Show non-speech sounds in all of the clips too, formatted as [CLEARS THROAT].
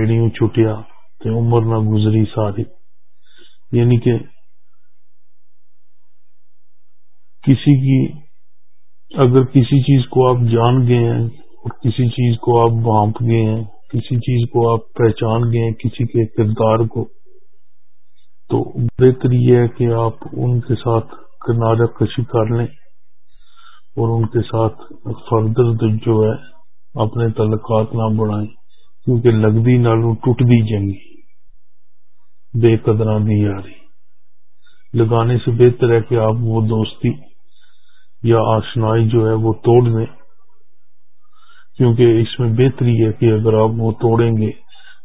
بیڑیوں چھٹیا تے عمر نہ گزری ساری یعنی کہ کسی کی اگر کسی چیز کو آپ جان گئے ہیں اور کسی چیز کو آپ بھانپ گئے ہیں، کسی چیز کو آپ پہچان گئے ہیں کسی کے کردار کو، تو بہتر یہ ہے کہ آپ ان کے ساتھ کنارہ کشی کر لیں اور ان کے ساتھ فردر جو ہے اپنے تعلقات نہ بڑھائیں۔ کیونکہ لگتی نالوں ٹوٹ دی جنگی۔ بے قدرہ دی یاری۔ لگانے سے بہتر ہے کہ آپ وہ دوستی یا آشنائی جو ہے وہ توڑ دیں۔ کیونکہ اس میں بہتری ہے کہ اگر آپ وہ توڑیں گے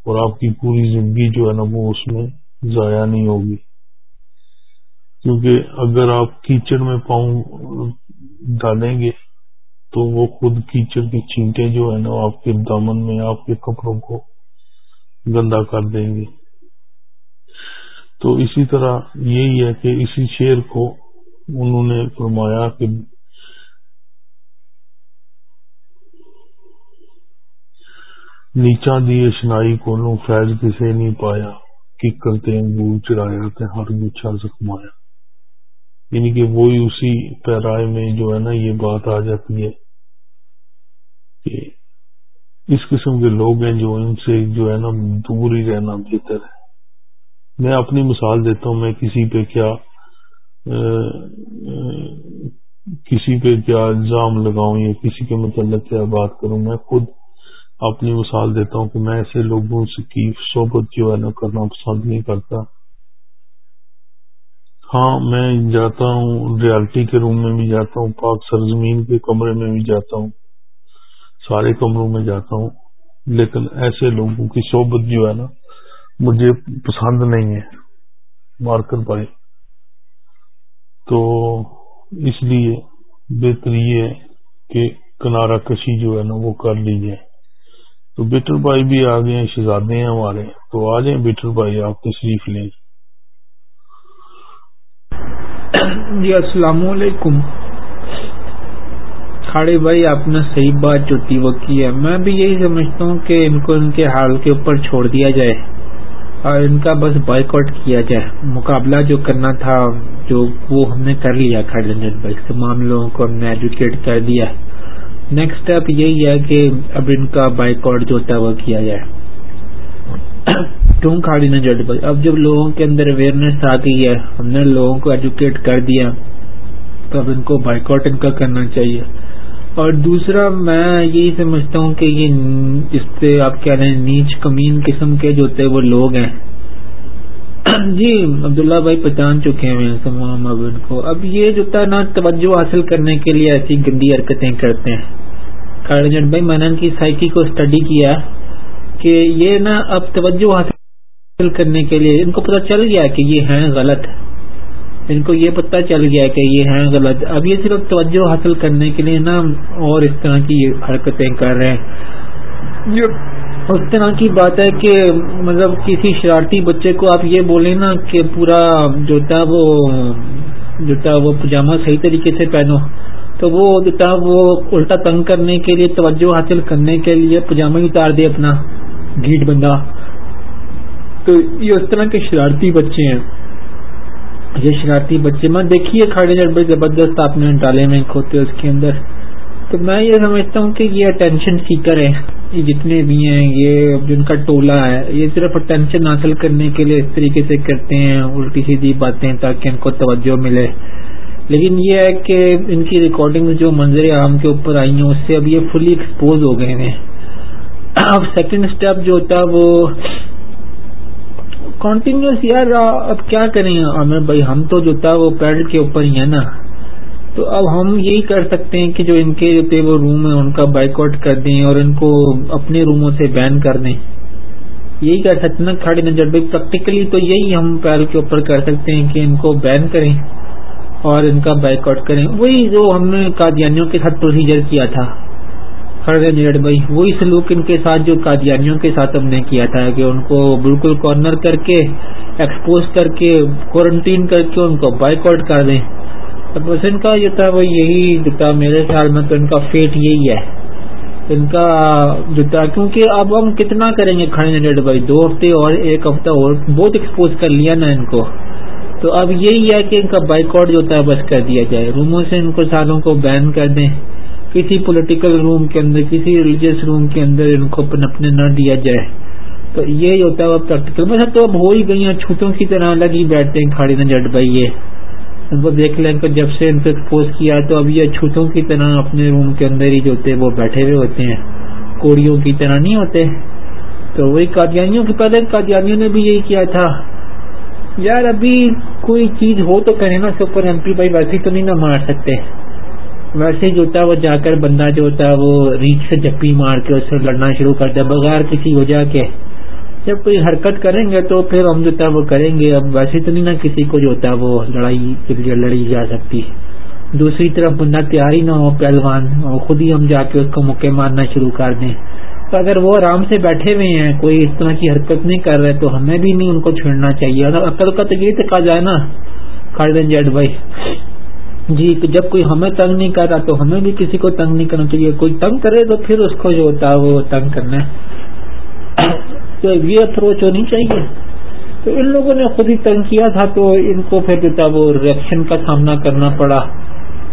اور آپ کی پوری زندگی جو ہے نا وہ اس میں ضائع نہیں ہوگی۔ کیونکہ اگر آپ کیچڑ میں پاؤں ڈالیں گے تو وہ خود کیچڑ کی چینٹیں جو ہے نا آپ کے دامن میں، آپ کے کپڑوں کو گندا کر دیں گے۔ تو اسی طرح یہی ہے کہ اسی شیر کو انہوں نے فرمایا کہ نیچا دی اشنائی کو نو فیض کسے نہیں پایا کی کرتے انگور چرایا تے ہر گچھا زخمایا۔ یعنی کہ وہی اسی پیرائے میں جو ہے نا یہ بات آ جاتی ہے۔ کہ اس قسم کے لوگ ہیں جو ان سے جو ہے نا دور ہی رہنا بہتر ہے۔ میں اپنی مثال دیتا ہوں، میں کسی پہ کیا کسی پہ کیا الزام لگاؤں یا کسی کے متعلق کیا بات کروں، میں خود اپنی مثال دیتا ہوں کہ میں ایسے لوگوں سے کی صحبت جو ہے نا کرنا پسند نہیں کرتا۔ ہاں میں جاتا ہوں، ریالٹی کے روم میں بھی جاتا ہوں، پاک سرزمین کے کمرے میں بھی جاتا ہوں۔ سارے کمروں میں جاتا ہوں، لیکن ایسے لوگوں کی صحبت جو ہے نا، مجھے پسند نہیں ہے، مارکر پائے تو اس لیے بہتر یہ ہے کہ کنارہ کشی جو ہے نا، وہ کر لی جائے تو بیٹر بھائی بھی آ گئے ہیں، شہزادے ہیں ہمارے۔ تو آ جائیں بیٹر بھائی، آپ تشریف لیں۔ جی السلام علیکم۔ کھاڑے بھائی، آپ نے صحیح بات جو تھی وہ کی ہے۔ میں بھی یہی سمجھتا ہوں کہ ان کو ان کے حال کے اوپر چھوڑ دیا جائے اور ان کا بس بائک آؤٹ کیا جائے۔ مقابلہ جو کرنا تھا، جو وہ ہم نے کر لیا کھڑے بھائی تمام لوگوں کو ہم نے ایجوکیٹ کر دیا۔ نیکسٹ اسٹیپ یہی ہے کہ اب ان کا بائک آؤٹ جو ہوتا ہے وہ کیا جائے۔ کیوں کھاڑی نہ جٹ بھائی؟ اب جب لوگوں کے اندر اویئرنیس آ گئی ہے، ہم نے لوگوں کو ایجوکیٹ کر دیا۔ تو اب ان کو بائک آؤٹ ان کا کرنا چاہیے۔ اور دوسرا میں یہی سمجھتا ہوں کہ یہ جس سے آپ کہہ رہے ہیں، نیچ کمین قسم کے جو ہوتے وہ لوگ ہیں۔ [CLEARS THROAT] جی عبداللہ بھائی پہچان چکے ہیں تمام اب ان کو۔ اب یہ جو تھا نا، توجہ حاصل کرنے کے لیے ایسی گندی حرکتیں کرتے ہیں۔ کارجن بھائی، میں نے ان کی سائیکی کو اسٹڈی کیا کہ یہ نا، اب توجہ حاصل کرنے کے لیے ان کو پتہ چل گیا کہ یہ ہیں غلط۔ ان کو یہ پتہ چل گیا کہ یہ ہیں غلط۔ اب یہ صرف توجہ حاصل کرنے کے لیے نا اور اس طرح کی حرکتیں کر رہے ہیں۔ اس طرح کی بات ہے کہ مطلب کسی شرارتی بچے کو آپ یہ بولیں نا کہ پورا جو تھا وہ جو تھا وہ پجامہ صحیح طریقے سے پہنو۔ تو وہ جو تھا وہ الٹا تنگ کرنے کے لیے توجہ حاصل کرنے کے لیے پجامہ ہی اتار دے اپنا گیٹ بندہ۔ تو یہ اس طرح کے شرارتی بچے ہیں۔ یہ شرارتی بچے، میں دیکھیے کھڑے جب بڑے زبردست آپ نے ڈالے میں کھوتے اس کے اندر، تو میں یہ سمجھتا ہوں کہ یہ اٹینشن سیکر ہے یہ جتنے بھی ہیں، یہ جن کا ٹولہ ہے، یہ صرف اٹینشن حاصل کرنے کے لیے اس طریقے سے کرتے ہیں، الٹی سیدھی باتیں تاکہ ان کو توجہ ملے۔ لیکن یہ ہے کہ ان کی ریکارڈنگ جو منظر عام کے اوپر آئی ہیں، اس سے اب یہ فلی ایکسپوز ہو گئے ہیں۔ اب سیکنڈ اسٹیپ جو ہوتا ہے، وہ کنٹینیوس یار اب کیا کریں عامر بھائی ہم تو جو تھا وہ پیڈ کے اوپر ہی ہے نا تو اب ہم یہی کر سکتے ہیں کہ جو ان کے جو تھے وہ روم ہے ان کا بائک آؤٹ کر دیں اور ان کو اپنے روموں سے بین کر دیں یہی کر سکتے ہیں کھڑے نظر بھائی پریکٹیکلی تو یہی ہم پیر کے اوپر کر سکتے ہیں کہ ان کو بین کریں اور ان کا بائک آؤٹ کریں وہی جو ہم نے قادیانیوں کے ساتھ پروسیجر کیا تھا نیڈ بھائی۔ وہی سلوک ان کے ساتھ جو قادیانیوں کے ساتھ ہم نے کیا تھا کہ ان کو بالکل کارنر کر کے ایکسپوز کر کے کوارنٹین کر کے ان کو بائک آؤٹ کر دیں۔ بس ان کا جو تھا، وہ یہی جو تھا میرے خیال میں تو ان کا فیٹ یہی ہے۔ ان کا جو کیونکہ اب ہم کتنا کریں گے کھڑے ڈیڈ بھائی؟ دو ہفتے اور ایک ہفتہ اور بہت ایکسپوز کر لیا نا ان کو۔ تو اب یہی ہے کہ ان کا بائک آؤٹ جو ہوتا ہے بس کر دیا جائے۔ روموں سے ان کو سالوں کو بین کر دیں۔ کسی پولیٹیکل روم کے اندر، کسی ریلیجیس روم کے اندر ان کو پنپنے نہ دیا جائے۔ تو یہی ہوتا ہے پریکٹیکل میں تو اب ہو ہی گئی ہیں، چھوٹوں کی طرح الگ ہی بیٹھتے ہیں، کھاڑی نہ جٹ بھائی یہ۔ ان کو دیکھ لیں کہ جب سے ان کو ایکسپوز کیا تو اب یہ چھوٹوں کی طرح اپنے روم کے اندر ہی جو ہوتے ہیں، وہ بیٹھے ہوئے ہوتے ہیں۔ کوڑیوں کی طرح نہیں ہوتے۔ تو وہی قادیانیوں کی، پہلے قادیانیوں نے بھی یہی کیا تھا۔ یار ابھی کوئی چیز ہو تو کہے نا سپر ایم پی بھائی ویسے تو نہیں نہ مار سکتے۔ ویسے جو ہوتا ہے وہ جا کر بندہ جو ہوتا ہے وہ ریچھ سے جپی مار کے اس سے لڑنا شروع کرتا ہے بغیر کسی وجہ کے۔ جب کوئی حرکت کریں گے تو پھر ہم جو ہے وہ کریں گے۔ اب ویسے تو نہیں نا کسی کو جو ہوتا ہے وہ لڑائی کے لیے لڑی جا سکتی۔ دوسری طرف بندہ تیاری نہ ہو، پہلوان، اور خود ہی ہم جا کے اس کو مکے مارنا شروع کر دیں۔ تو اگر وہ آرام سے بیٹھے ہوئے ہیں، کوئی اس طرح کی حرکت نہیں کر رہے، تو ہمیں بھی نہیں ان کو چھوڑنا چاہیے۔ اگر عقل کا تو یہ کہا جائے نا۔ خالدین جیڈ بھائی۔ جی تو جب کوئی ہمیں تنگ نہیں کر رہا تو ہمیں بھی کسی کو تنگ نہیں کرنا چاہیے۔ کوئی تنگ کرے تو پھر اس کو جو ہوتا ہے وہ تنگ کرنا ہے۔ تو یہ اپروچ ہونی چاہیے۔ تو ان لوگوں نے خود ہی تنگ کیا تھا تو ان کو پھر جو تھا وہ ریئیکشن کا سامنا کرنا پڑا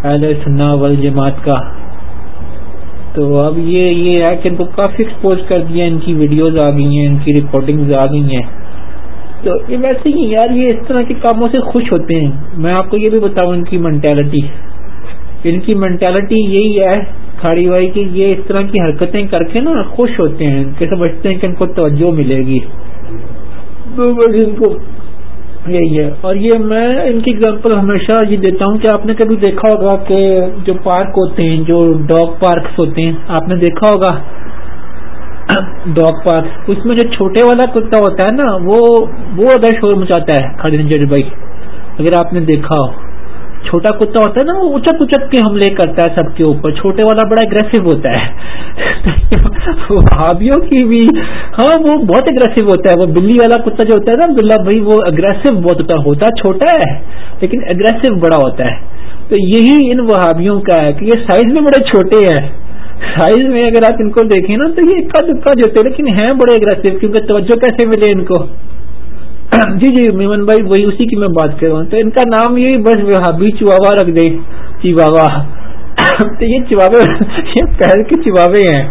اہل سنا ول جماعت کا۔ تو اب یہ یہ ہے کہ ان کو کافی ایکسپوز کر دیا۔ ان کی ویڈیوز آ گئی ہیں، ان کی ریکارڈنگ آ گئی ہیں۔ تو یہ ویسے ہی یار، یہ اس طرح کے کاموں سے خوش ہوتے ہیں۔ میں آپ کو یہ بھی بتاؤں ان کی مینٹیلٹی ان کی مینٹیلٹی یہی ہے، کھاڑی وائی کی یہ اس طرح کی حرکتیں کر کے نا خوش ہوتے ہیں، کہ سمجھتے ہیں کہ ان کو توجہ ملے گی۔ ان کو یہی ہے۔ اور یہ میں ان کی اگزامپل ہمیشہ یہ دیتا ہوں کہ آپ نے کبھی دیکھا ہوگا کہ جو پارک ہوتے ہیں، جو ڈاگ پارکس ہوتے ہیں، آپ نے دیکھا ہوگا ڈاگ پارک اس میں جو چھوٹے والا کتا ہوتا ہے نا، وہ وہ اگر شور مچاتا ہے، کھڑی نجر بھائی۔ اگر آپ نے دیکھا ہو۔ چھوٹا کتا ہوتا ہے نا، وہ اچت اچت کے حملے کرتا ہے سب کے اوپر۔ چھوٹے والا بڑا اگریسو ہوتا ہے۔ [LAUGHS] بھابھیوں کی بھی ہاں وہ بہت اگریسو ہوتا ہے۔ وہ بلی والا کتا جو ہوتا ہے نا بلا بھائی، وہ اگریسو بہت ہوتا ہے۔ ہوتا چھوٹا ہے، لیکن اگریسو بڑا ہوتا ہے۔ تو یہی ان وہابیوں کا ہے کہ یہ سائز میں بڑے چھوٹے ہیں۔ سائز میں اگر آپ ان کو دیکھیں نا، تو یہ اکا دکا جو ہوتے لیکن ہیں بڑے اگریسو کیونکہ توجہ کیسے ملے ان کو؟ [CLEARS THROAT] جی جی میمن بھائی، وہی اسی کی میں بات کر رہا ہوں۔ تو ان کا نام یہ بس ہابی چواوا رکھ دے چیواوا [CLEARS THROAT] تو یہ چواوے یہ پیر کے چواوے ہیں۔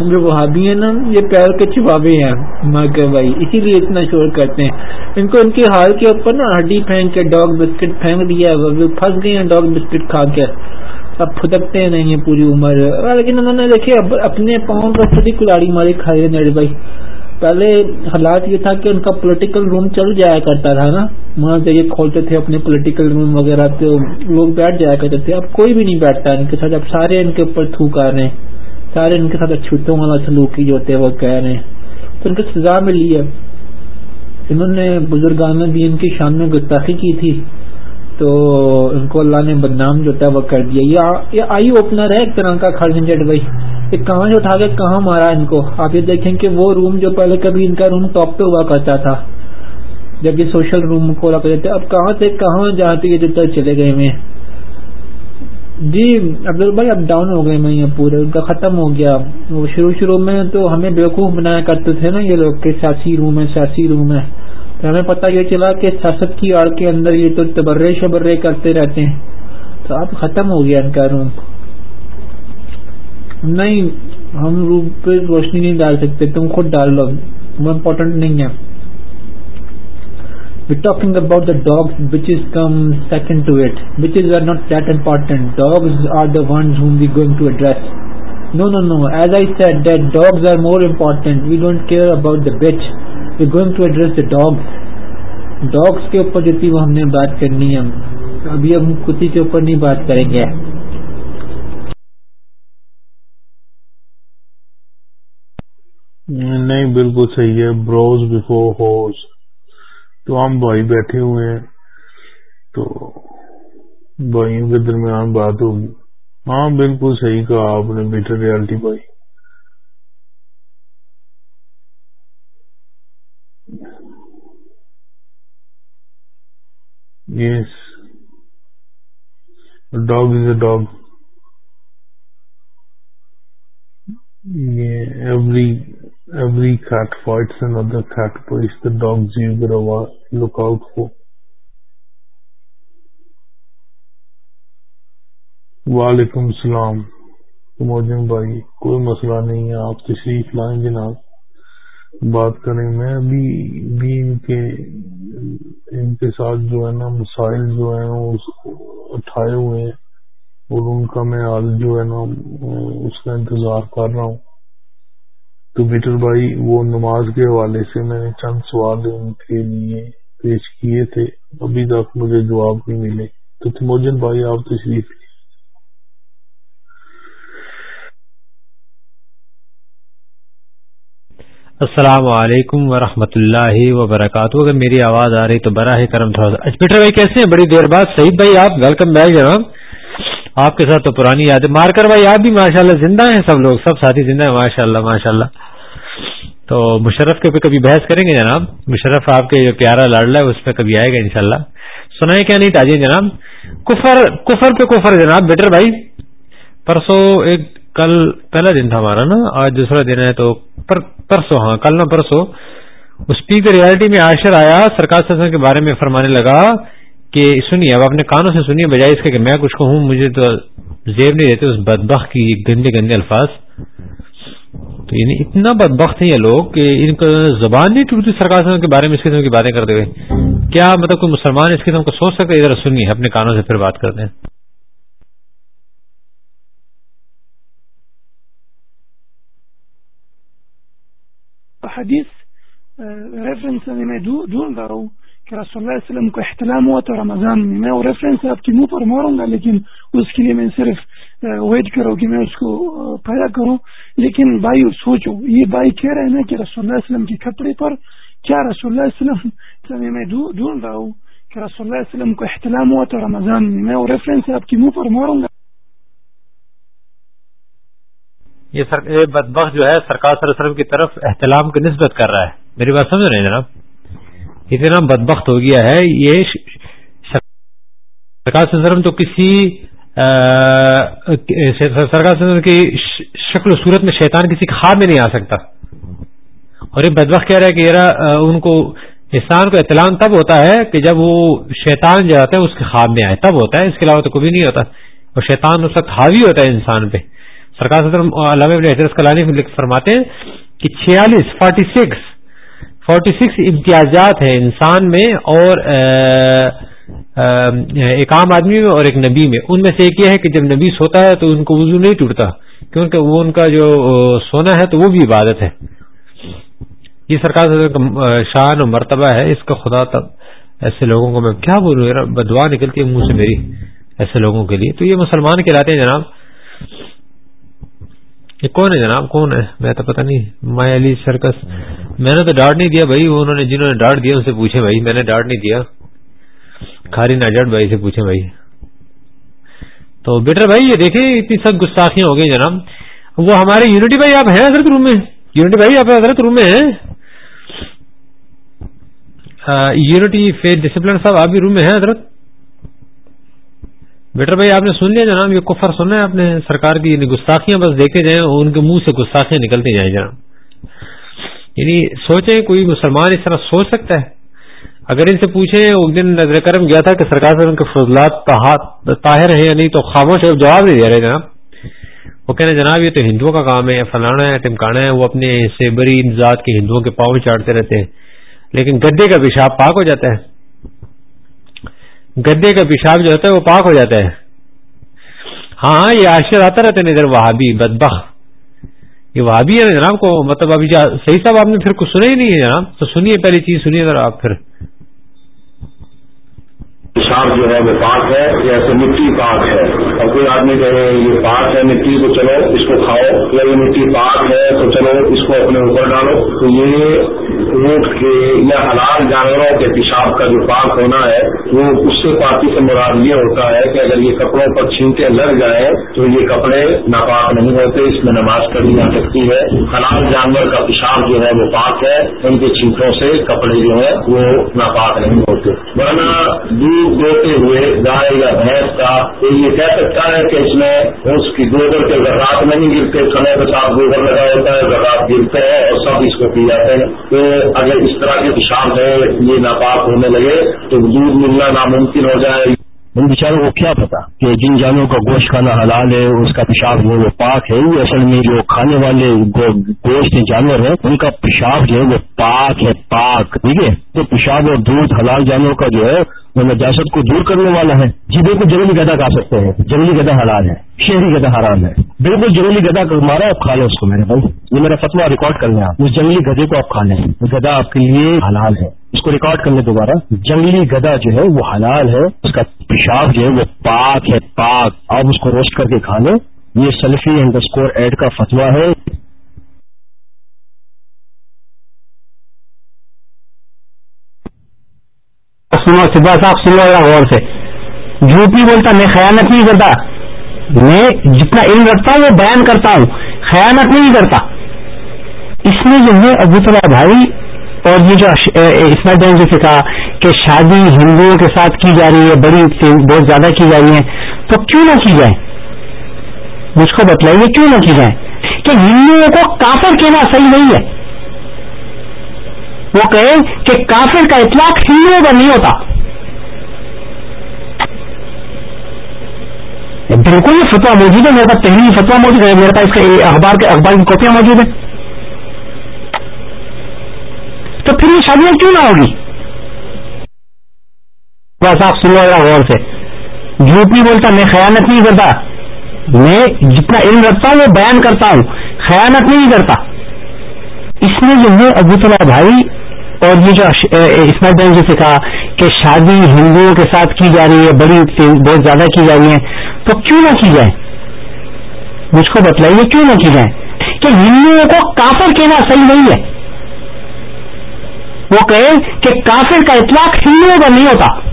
جو وہابی ہیں نا، یہ پیر کے چواوے ہیں۔ مگر بھائی، اسی لیے اتنا شور کرتے ہیں۔ ان کو ان کے حال کے اوپر نا ہڈی پھینک کے، ڈاگ بسکٹ پھینک دیا پھنس گئے ہیں، ڈاگ بسکٹ کھا کے۔ اب پھدکتے نہیں ہیں پوری عمر۔ لیکن انہوں نے دیکھے اپنے پاؤں پر چھوٹی کلاڑی ماری کھائی نیڈ بھائی۔ پہلے حالات یہ تھا کہ ان کا پولیٹیکل روم چل جایا کرتا تھا نا۔ وہاں سے یہ کھولتے تھے اپنے پولیٹیکل روم وغیرہ تو لوگ بیٹھ جایا کرتے تھے۔ اب کوئی بھی نہیں بیٹھتا ان کے ساتھ۔ اب سارے ان کے اوپر تھوک آ رہے ہیں۔ سارے ان کے ساتھ چھوٹوں والا سلوکی جو ہوتے ہیں وہ کہہ رہے ہیں۔ تو ان کو سزا ملی ہے۔ انہوں نے بزرگان دین کی شان میں گستاخی کی تھی۔ تو ان کو اللہ نے بدنام جو ہے وہ کر دیا۔ یہ آئی اوپنر ہے ایک طرح کا خرجنجٹ بھائی۔ کہاں جو اٹھا کے کہاں مارا ان کو۔ آپ یہ دیکھیں کہ وہ روم جو پہلے کبھی ان کا روم ٹاپ پہ ہوا کرتا تھا۔ جب یہ سوشل روم کھولا کرتے تھے، اب کہاں سے کہاں جہاں یہ جو چلے گئے میں۔ جی عبد بھائی، اب ڈاؤن ہو گئے میں یہ پورے۔ ان کا ختم ہو گیا۔ وہ شروع شروع میں تو ہمیں بیوقوف بنایا کرتے تھے نا یہ لوگ کہ سیاسی روم ہے، سیاسی روم ہے۔ تو ہمیں پتہ یہ چلا کہ سیاست کی آڑ کے اندر یہ تو تبرے شبرے کرتے رہتے ہیں۔ تو اب ختم ہو گیا ان کا روم۔ نہیں، ہم روم پہ روشنی نہیں ڈال سکتے، تم خود ڈال لو۔ وہ امپورٹنٹ نہیں ہے۔ We talking about the dog which is come second to it which is are not that important dogs are the ones whom we going to address no no no as I said that dogs are more important we don't care about the bitch we going to address the dogs dogs کے اوپر جو تھی وہ ہم نے بات کرنی ہے، ابھی ہم کسی کے اوپر نہیں بات کریں گے۔ نہیں بالکل صحیح ہے۔ بروز بفور ہوز تو ہم بھائی بیٹھے ہوئے ہیں۔ تو بھائیوں کے درمیان بات ہوگی۔ ہاں بالکل صحیح کہا آپ نے، میٹر ریالٹی بھائی۔ Yes dog is a dog یہ every every cat fights and other cat poise the dog you grow look out for وعلیکم السلام موجم بھائی کوئی مسئلہ نہیں ہے آپ تشریف لائیں جناب بات کریں میں ابھی بھی ان کے ان کے ساتھ جو ہے نا، مسائل جو ہیں اٹھائے ہوئے ہیں۔ اور ان کا میں حل جو ہے نا، اس کا انتظار کر رہا ہوں۔ تو بیٹر بھائی، وہ نماز کے حوالے سے میں نے چند سوال ان کے لیے پیش کیے تھے۔ ابھی تک مجھے جواب نہیں ملے۔ تو تموجن بھائی، آپ تشریف السلام علیکم ورحمۃ اللہ وبرکاتہ۔ اگر میری آواز آ رہی تو براہ کرم تھوڑا سا بھائی کیسے ہیں؟ بڑی دیر بعد۔ سعید بھائی آپ ویلکم بیک جناب۔ آپ کے ساتھ تو پرانی یاد ہے۔ مارکر بھائی آپ بھی ماشاء اللہ زندہ ہیں سب لوگ۔ سب ساتھی زندہ ہیں۔ ماشاء اللہ ماشاء اللہ تو مشرف کے پہ کبھی بحث کریں گے جناب؟ مشرف آپ کے جو پیارا لاڈلا ہے، اس پہ کبھی آئے گا انشاءاللہ۔ سنائے کیا نہیں تاجی جناب؟ کفر کفر پہ کفر جناب، بیٹر بھائی۔ پرسوں ایک کل پہلا دن تھا ہمارا نا، آج دوسرا دن ہے تو پر، پرسوں ہاں کل نہ پرسوں۔ اس پی کے ریالٹی میں آشر آیا، سرکار کے بارے میں فرمانے لگا کہ سنیے، اب اپنے کانوں سے سنیے، بجائے اس کے کہ میں کچھ کہوں، مجھے تو زیب نہیں دیتے اس بدبخ کی، گندے گندے الفاظ۔ تو یعنی اتنا بدبخت ہیں یہ لوگ کہ ان کا زبان نہیں ٹوٹتی سرکار کے بارے میں اس قسم کی باتیں کرتے ہوئے۔ کیا مطلب کوئی مسلمان اس قسم کو سوچ سکتے ادھر سنیے، اپنے کانوں سے پھر بات کرتے ہیں۔ حدیث ریفرنس میں ڈھونڈ رہا ہوں کہ رسول اللہ علیہ وسلم کو احتلام ہوا تو رمضان میں میں وہ ریفرنس آپ کے منہ پر ماروں گا، لیکن اس کے لیے میں صرف ویٹ کروں کہ میں اس کو پیدا کروں۔ لیکن بھائی، سوچو، یہ بھائی کہہ رہے ہیں نا کہ رسول اللہ علیہ وسلم کے کپڑے پر کیا رسول اللہ علیہ وسلم میں ڈھونڈ رہا ہوں کہ رسول اللہ علیہ وسلم کو احتلام ہوا تو رمضان میں میں وہ ریفرنس آپ کے منہ پر ماروں گا۔ یہ بدبخ جو ہے سرکار صلی اللہ علیہ وسلم کی طرف احتلام کی نسبت کر رہا ہے۔ میری بات سمجھ رہے ہیں جناب؟ اتنا بدبخت ہو گیا ہے، یہ سرکار سرم تو کسی سرکار کی شکل و صورت میں شیطان کسی خواب میں نہیں آ سکتا۔ اور یہ بدبخت کہہ رہا ہے کہ ان کو انسان کو اطلاع تب ہوتا ہے کہ جب وہ شیطان جو آتا ہے اس کے خواب میں آئے، تب ہوتا ہے، اس کے علاوہ تو کبھی نہیں ہوتا۔ اور شیطان اس وقت حاوی ہوتا ہے انسان پہ۔ سرکار علامہ حضرت کلانی فرماتے ہیں کہ چھیالیس فورٹی سکس فورٹی سکس امتیازات ہیں انسان میں اور ایک عام آدمی میں اور ایک نبی میں۔ ان میں سے ایک یہ ہے کہ جب نبی سوتا ہے تو ان کو وضو نہیں ٹوٹتا، کیونکہ وہ ان کا جو سونا ہے تو وہ بھی عبادت ہے۔ یہ سرکار کا شان و مرتبہ ہے۔ اس کا خدا تب ایسے لوگوں کو میں، کیا بولوں بدوا نکلتی ہے منہ سے میری ایسے لوگوں کے لیے۔ تو یہ مسلمان کہلاتے ہیں جناب۔ یہ کون ہے جناب؟ کون ہے؟ میں تو پتہ نہیں۔ My Ali circus. میں نے تو ڈانٹ نہیں دیا بھائی، انہوں نے جنہوں نے ڈانٹ دیا ان سے پوچھے بھائی۔ میں نے ڈانٹ نہیں دیا۔ کھاری ناجٹ بھائی سے پوچھے بھائی۔ تو بیٹر بھائی، یہ دیکھیں، اتنی سب گستاخیاں ہو گئی جناب۔ وہ ہمارے یونٹی بھائی آپ ہیں حضرت روم میں؟ یونٹی بھائی آپ حضرت روم میں ہیں؟ یونٹی فیس ڈسپلن صاحب، آپ بھی روم میں ہیں حضرت؟ بیٹر بھائی، آپ نے سن لیا جناب، یہ کفر سننا ہے آپ نے؟ سرکار کی یعنی گستاخیاں بس دیکھتے جائیں اور ان کے منہ سے گستاخیاں نکلتی جائیں جناب۔ یعنی سوچیں، کوئی مسلمان اس طرح سوچ سکتا ہے؟ اگر ان سے پوچھیں اس دن نظر کرم گیا تھا کہ سرکار سے ان کے فضلات طاہر ہیں یا نہیں، تو خاموش ہے جواب نہیں دے رہے جناب۔ وہ کہنا جناب، یہ تو ہندوؤں کا کام ہے فلانا ہے، ٹمکانا ہے، وہ اپنے سے بری ذات کے ہندوؤں کے پاؤں چاڑتے رہتے ہیں۔ لیکن گدے کا پیشاب پاک ہو جاتا ہے۔ گدے کا پیشاب جو ہوتا ہے وہ پاک ہو جاتا ہے۔ ہاں, ہاں، یہ آشر آتا رہتا ہے ادھر وہابی بدبخ۔ یہ وہابی ہے نا جناب کو مطلب ابھی صحیح صاحب آپ نے پھر کچھ سنا ہی نہیں ہے جناب۔ تو سنیے پہلی چیز سنیے ذرا آپ پھر۔ پیشاب جو ہے وہ پاک ہے یا ایسے مٹی پاک ہے؟ اور کوئی آدمی کہے یہ پاک ہے مٹی کو چلو اس کو کھاؤ۔ یا یہ مٹی پاک ہے، تو چلو اس کو اپنے اوپر ڈالو۔ تو یہ اونٹ کے یا حلال جانوروں کے پیشاب کا جو پاک ہونا ہے، وہ اس سے پاکی سے مراد یہ ہوتا ہے کہ اگر یہ کپڑوں پر چھینٹیں لگ جائیں، تو یہ کپڑے ناپاک نہیں ہوتے، اس میں نماز پڑھی جا سکتی ہے۔ حلال جانور کا پیشاب جو ہے وہ پاک ہے، ان کے چھینٹوں سے کپڑے جو ہیں وہ ناپاک نہیں ہوتے۔ ورنہ دودھ دوتے ہوئے گائے یا بھینس کا تو یہ کہہ سکتا ہے کہ اس میں اس کی گوبر کے زراعت نہیں گرتے، سمے کے ساتھ گوبر لگا ہوتا ہے زراعت گرتے ہیں اور سب اس کو پی جاتے ہیں۔ تو اگر اس طرح کے پیشاب ہے، یہ ناپاک ہونے لگے تو دودھ ملنا ناممکن ہو جائے۔ ان بیچاروں کو کیا پتا کہ جن جانوروں کا گوشت کھانا حلال ہے، اس کا پیشاب جو ہے وہ پاک ہے۔ یہ اصل میں جو کھانے والے گوشت جانور ہیں، ان کا پیشاب جو ہے وہ پاک ہے، پاک، ٹھیک ہے؟ تو پیشاب اور دودھ حلال جانوروں کا جو ہے وہ نجاست کو دور کرنے والا ہے۔ جی بالکل جنگلی گدا کھا سکتے ہیں۔ جنگلی گدا حلال ہے۔ شہری گدا حرام ہے۔ بالکل جنگلی گدا مارا، آپ کھا لیں اس کو میرے بھائی۔ یہ میرا فتوا ریکارڈ کر لیں آپ۔ اس جنگلی گدے کو آپ کھا لیں۔ گدا آپ کے لیے حلال ہے۔ اس کو ریکارڈ کر لیں دوبارہ۔ جنگلی گدا جو ہے وہ حلال ہے۔ اس کا پیشاب جو ہے وہ پاک ہے، پاک۔ آپ اس کو روسٹ کر کے کھا لیں۔ یہ سیلفی انڈر اسکور ایڈ کا فتوا ہے۔ سنو، سبا صاحب سنو ذرا غور سے۔ جھوٹ نہیں بولتا، میں خیانت نہیں کرتا۔ میں جتنا علم رکھتا ہوں، وہ بیان کرتا ہوں۔ خیانت نہیں کرتا۔ اس میں جو ہے، ابو طلح بھائی اور یہ جو اسماعیل بین سے کہا کہ شادی ہندوؤں کے ساتھ کی جا رہی ہے، بڑی بہت زیادہ کی جا رہی ہے، تو کیوں نہ کی جائے؟ مجھ کو بتلائیے، کیوں نہ کی جائے؟ کہ ہندوؤں کو کافر کہنا صحیح نہیں ہے۔ وہ کہیں کہ کافر کا اطلاق ہندوؤں کا نہیں ہوتا۔ بالکل یہ فتوا موجود ہے، میرے پاس پہلی فتوا موجود ہے، میرے پاس اس کا اخبار کے اخبار کی کاپیاں موجود ہیں۔ تو پھر یہ شادیاں کیوں نہ ہوگی؟ بس آپ سن لو غور سے۔ جھوٹ نہیں بولتا، میں خیانت نہیں کرتا۔ میں جتنا علم رکھتا ہوں، وہ بیان کرتا ہوں۔ خیانت نہیں کرتا۔ اس میں جو ہے ابو طلح بھائی اور یہ جو اسماعیل بین جی سے کہا کہ شادی ہندوؤں کے ساتھ کی جا رہی ہے، بڑی بہت زیادہ کی جا رہی ہے، تو کیوں نہ کی جائے؟ مجھ کو بتلائیے، کیوں نہ کی جائے؟ کہ ہندوؤں کو کافر کہنا صحیح نہیں ہے۔ وہ کہیں کہ کافر کا اطلاق ہندوؤں کا نہیں ہوتا۔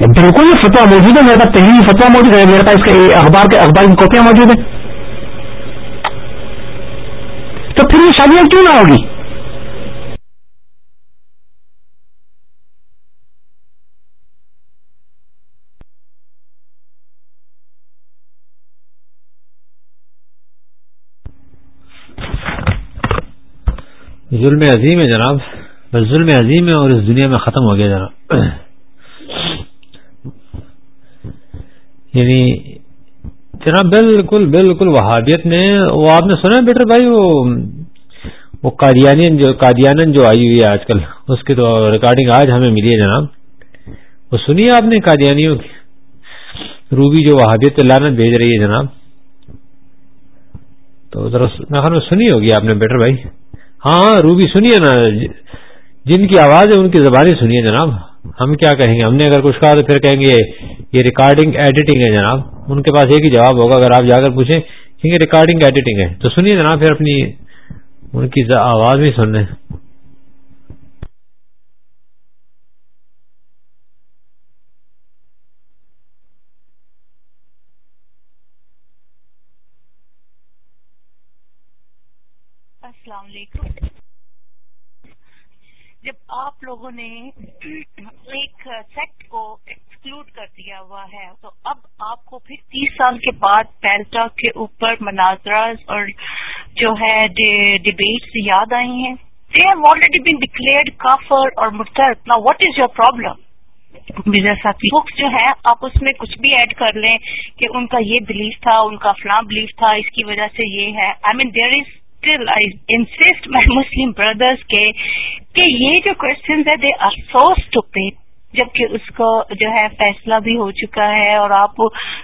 بالکل یہ فتوا موجود ہے، میرے پاس پہلی فتوا موجود ہے، میرے پاس اس کے اخبار کے اخبار کی کاپیاں موجود ہیں۔ تو پھر یہ شادیاں کیوں نہ ہوگی؟ ظلم عظیم ہے جناب۔ بس ظلم عظیم ہے اور اس دنیا میں ختم ہو گیا جناب یعنی جناب بالکل بالکل وہابیت نے، وہ آپ نے سنا بیٹر بھائی، وہ وہ قادیانین جو، قادیانن جو آئی ہوئی ہے آج کل، اس کی تو ریکارڈنگ آج ہمیں ملی ہے جناب۔ وہ سنی آپ نے قادیانیوں کی؟ روبی جو وہابیت لانت بھیج رہی ہے جناب۔ تو ذرا میں سنی ہوگی آپ نے بیٹر بھائی۔ ہاں روبی سنیے نا، جن کی آواز ہے ان کی زبانی سنیے جناب۔ ہم کیا کہیں گے؟ ہم نے اگر کچھ کہا تو پھر کہیں گے یہ ریکارڈنگ ایڈیٹنگ ہے جناب۔ ان کے پاس ایک ہی جواب ہوگا اگر آپ جا کر پوچھیں کہ ریکارڈنگ ایڈیٹنگ ہے۔ تو سنیے جناب پھر اپنی ان کی آواز بھی سن لیں السلام علیکم۔ جب آپ لوگوں نے ایک سیکٹ کو ایکسکلوڈ کر دیا ہوا ہے۔ تو اب آپ کو پھر تیس سال کے بعد پیلٹا کے اوپر مناظر اور جو ہے ڈبیٹ یاد آئی ہیں۔ They have already been declared کافر اور مرتب نا واٹ از یور پرابلم بکس جو ہے آپ اس میں کچھ بھی ایڈ کر لیں کہ ان کا یہ بلیف تھا، ان کا فلاں بلیف تھا، اس کی وجہ سے یہ ہے۔ I mean there is still I insist my Muslim brothers کے کہ یہ جو کوشچنز ہے دے آر سو اسٹوپیڈ جبکہ اس کا جو ہے فیصلہ بھی ہو چکا ہے اور آپ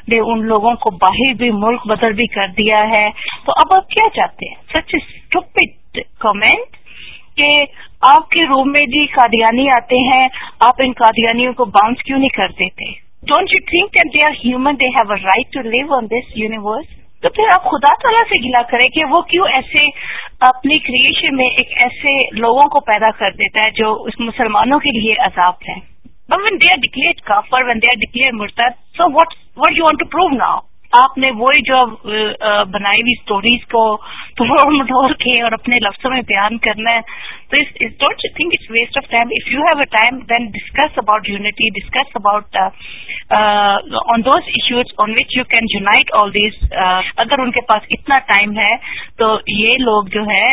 نے ان لوگوں کو باہر بھی ملک بدل بھی کر دیا ہے۔ تو اب آپ کیا چاہتے ہیں؟ سچ اسٹوپڈ کامنٹ کہ آپ کے روم میں جی قادیانی آتے ہیں، آپ ان قادیانیوں کو باؤنس کیوں نہیں کر دیتے؟ Don't you think that they are human they have a right to live on this universe تو پھر آپ خدا تعالیٰ سے گلا کریں کہ وہ کیوں ایسے اپنی کریشن میں ایک ایسے لوگوں کو پیدا کر دیتا ہے جو اس مسلمانوں کے لیے عذاب ہے but when they are declare کافر وین دے آر ڈکلیئر مرتد so what what you want to prove now آپ نے وہی جو بنائی ہوئی اسٹوریز کو توڑ مٹوڑ کے اور اپنے لفظوں میں بیان کرنا ہے don't you think it's waste of time if you have a time then discuss about unity discuss about on those issues on which you can unite all these اگر ان کے پاس اتنا ٹائم ہے تو یہ لوگ جو ہے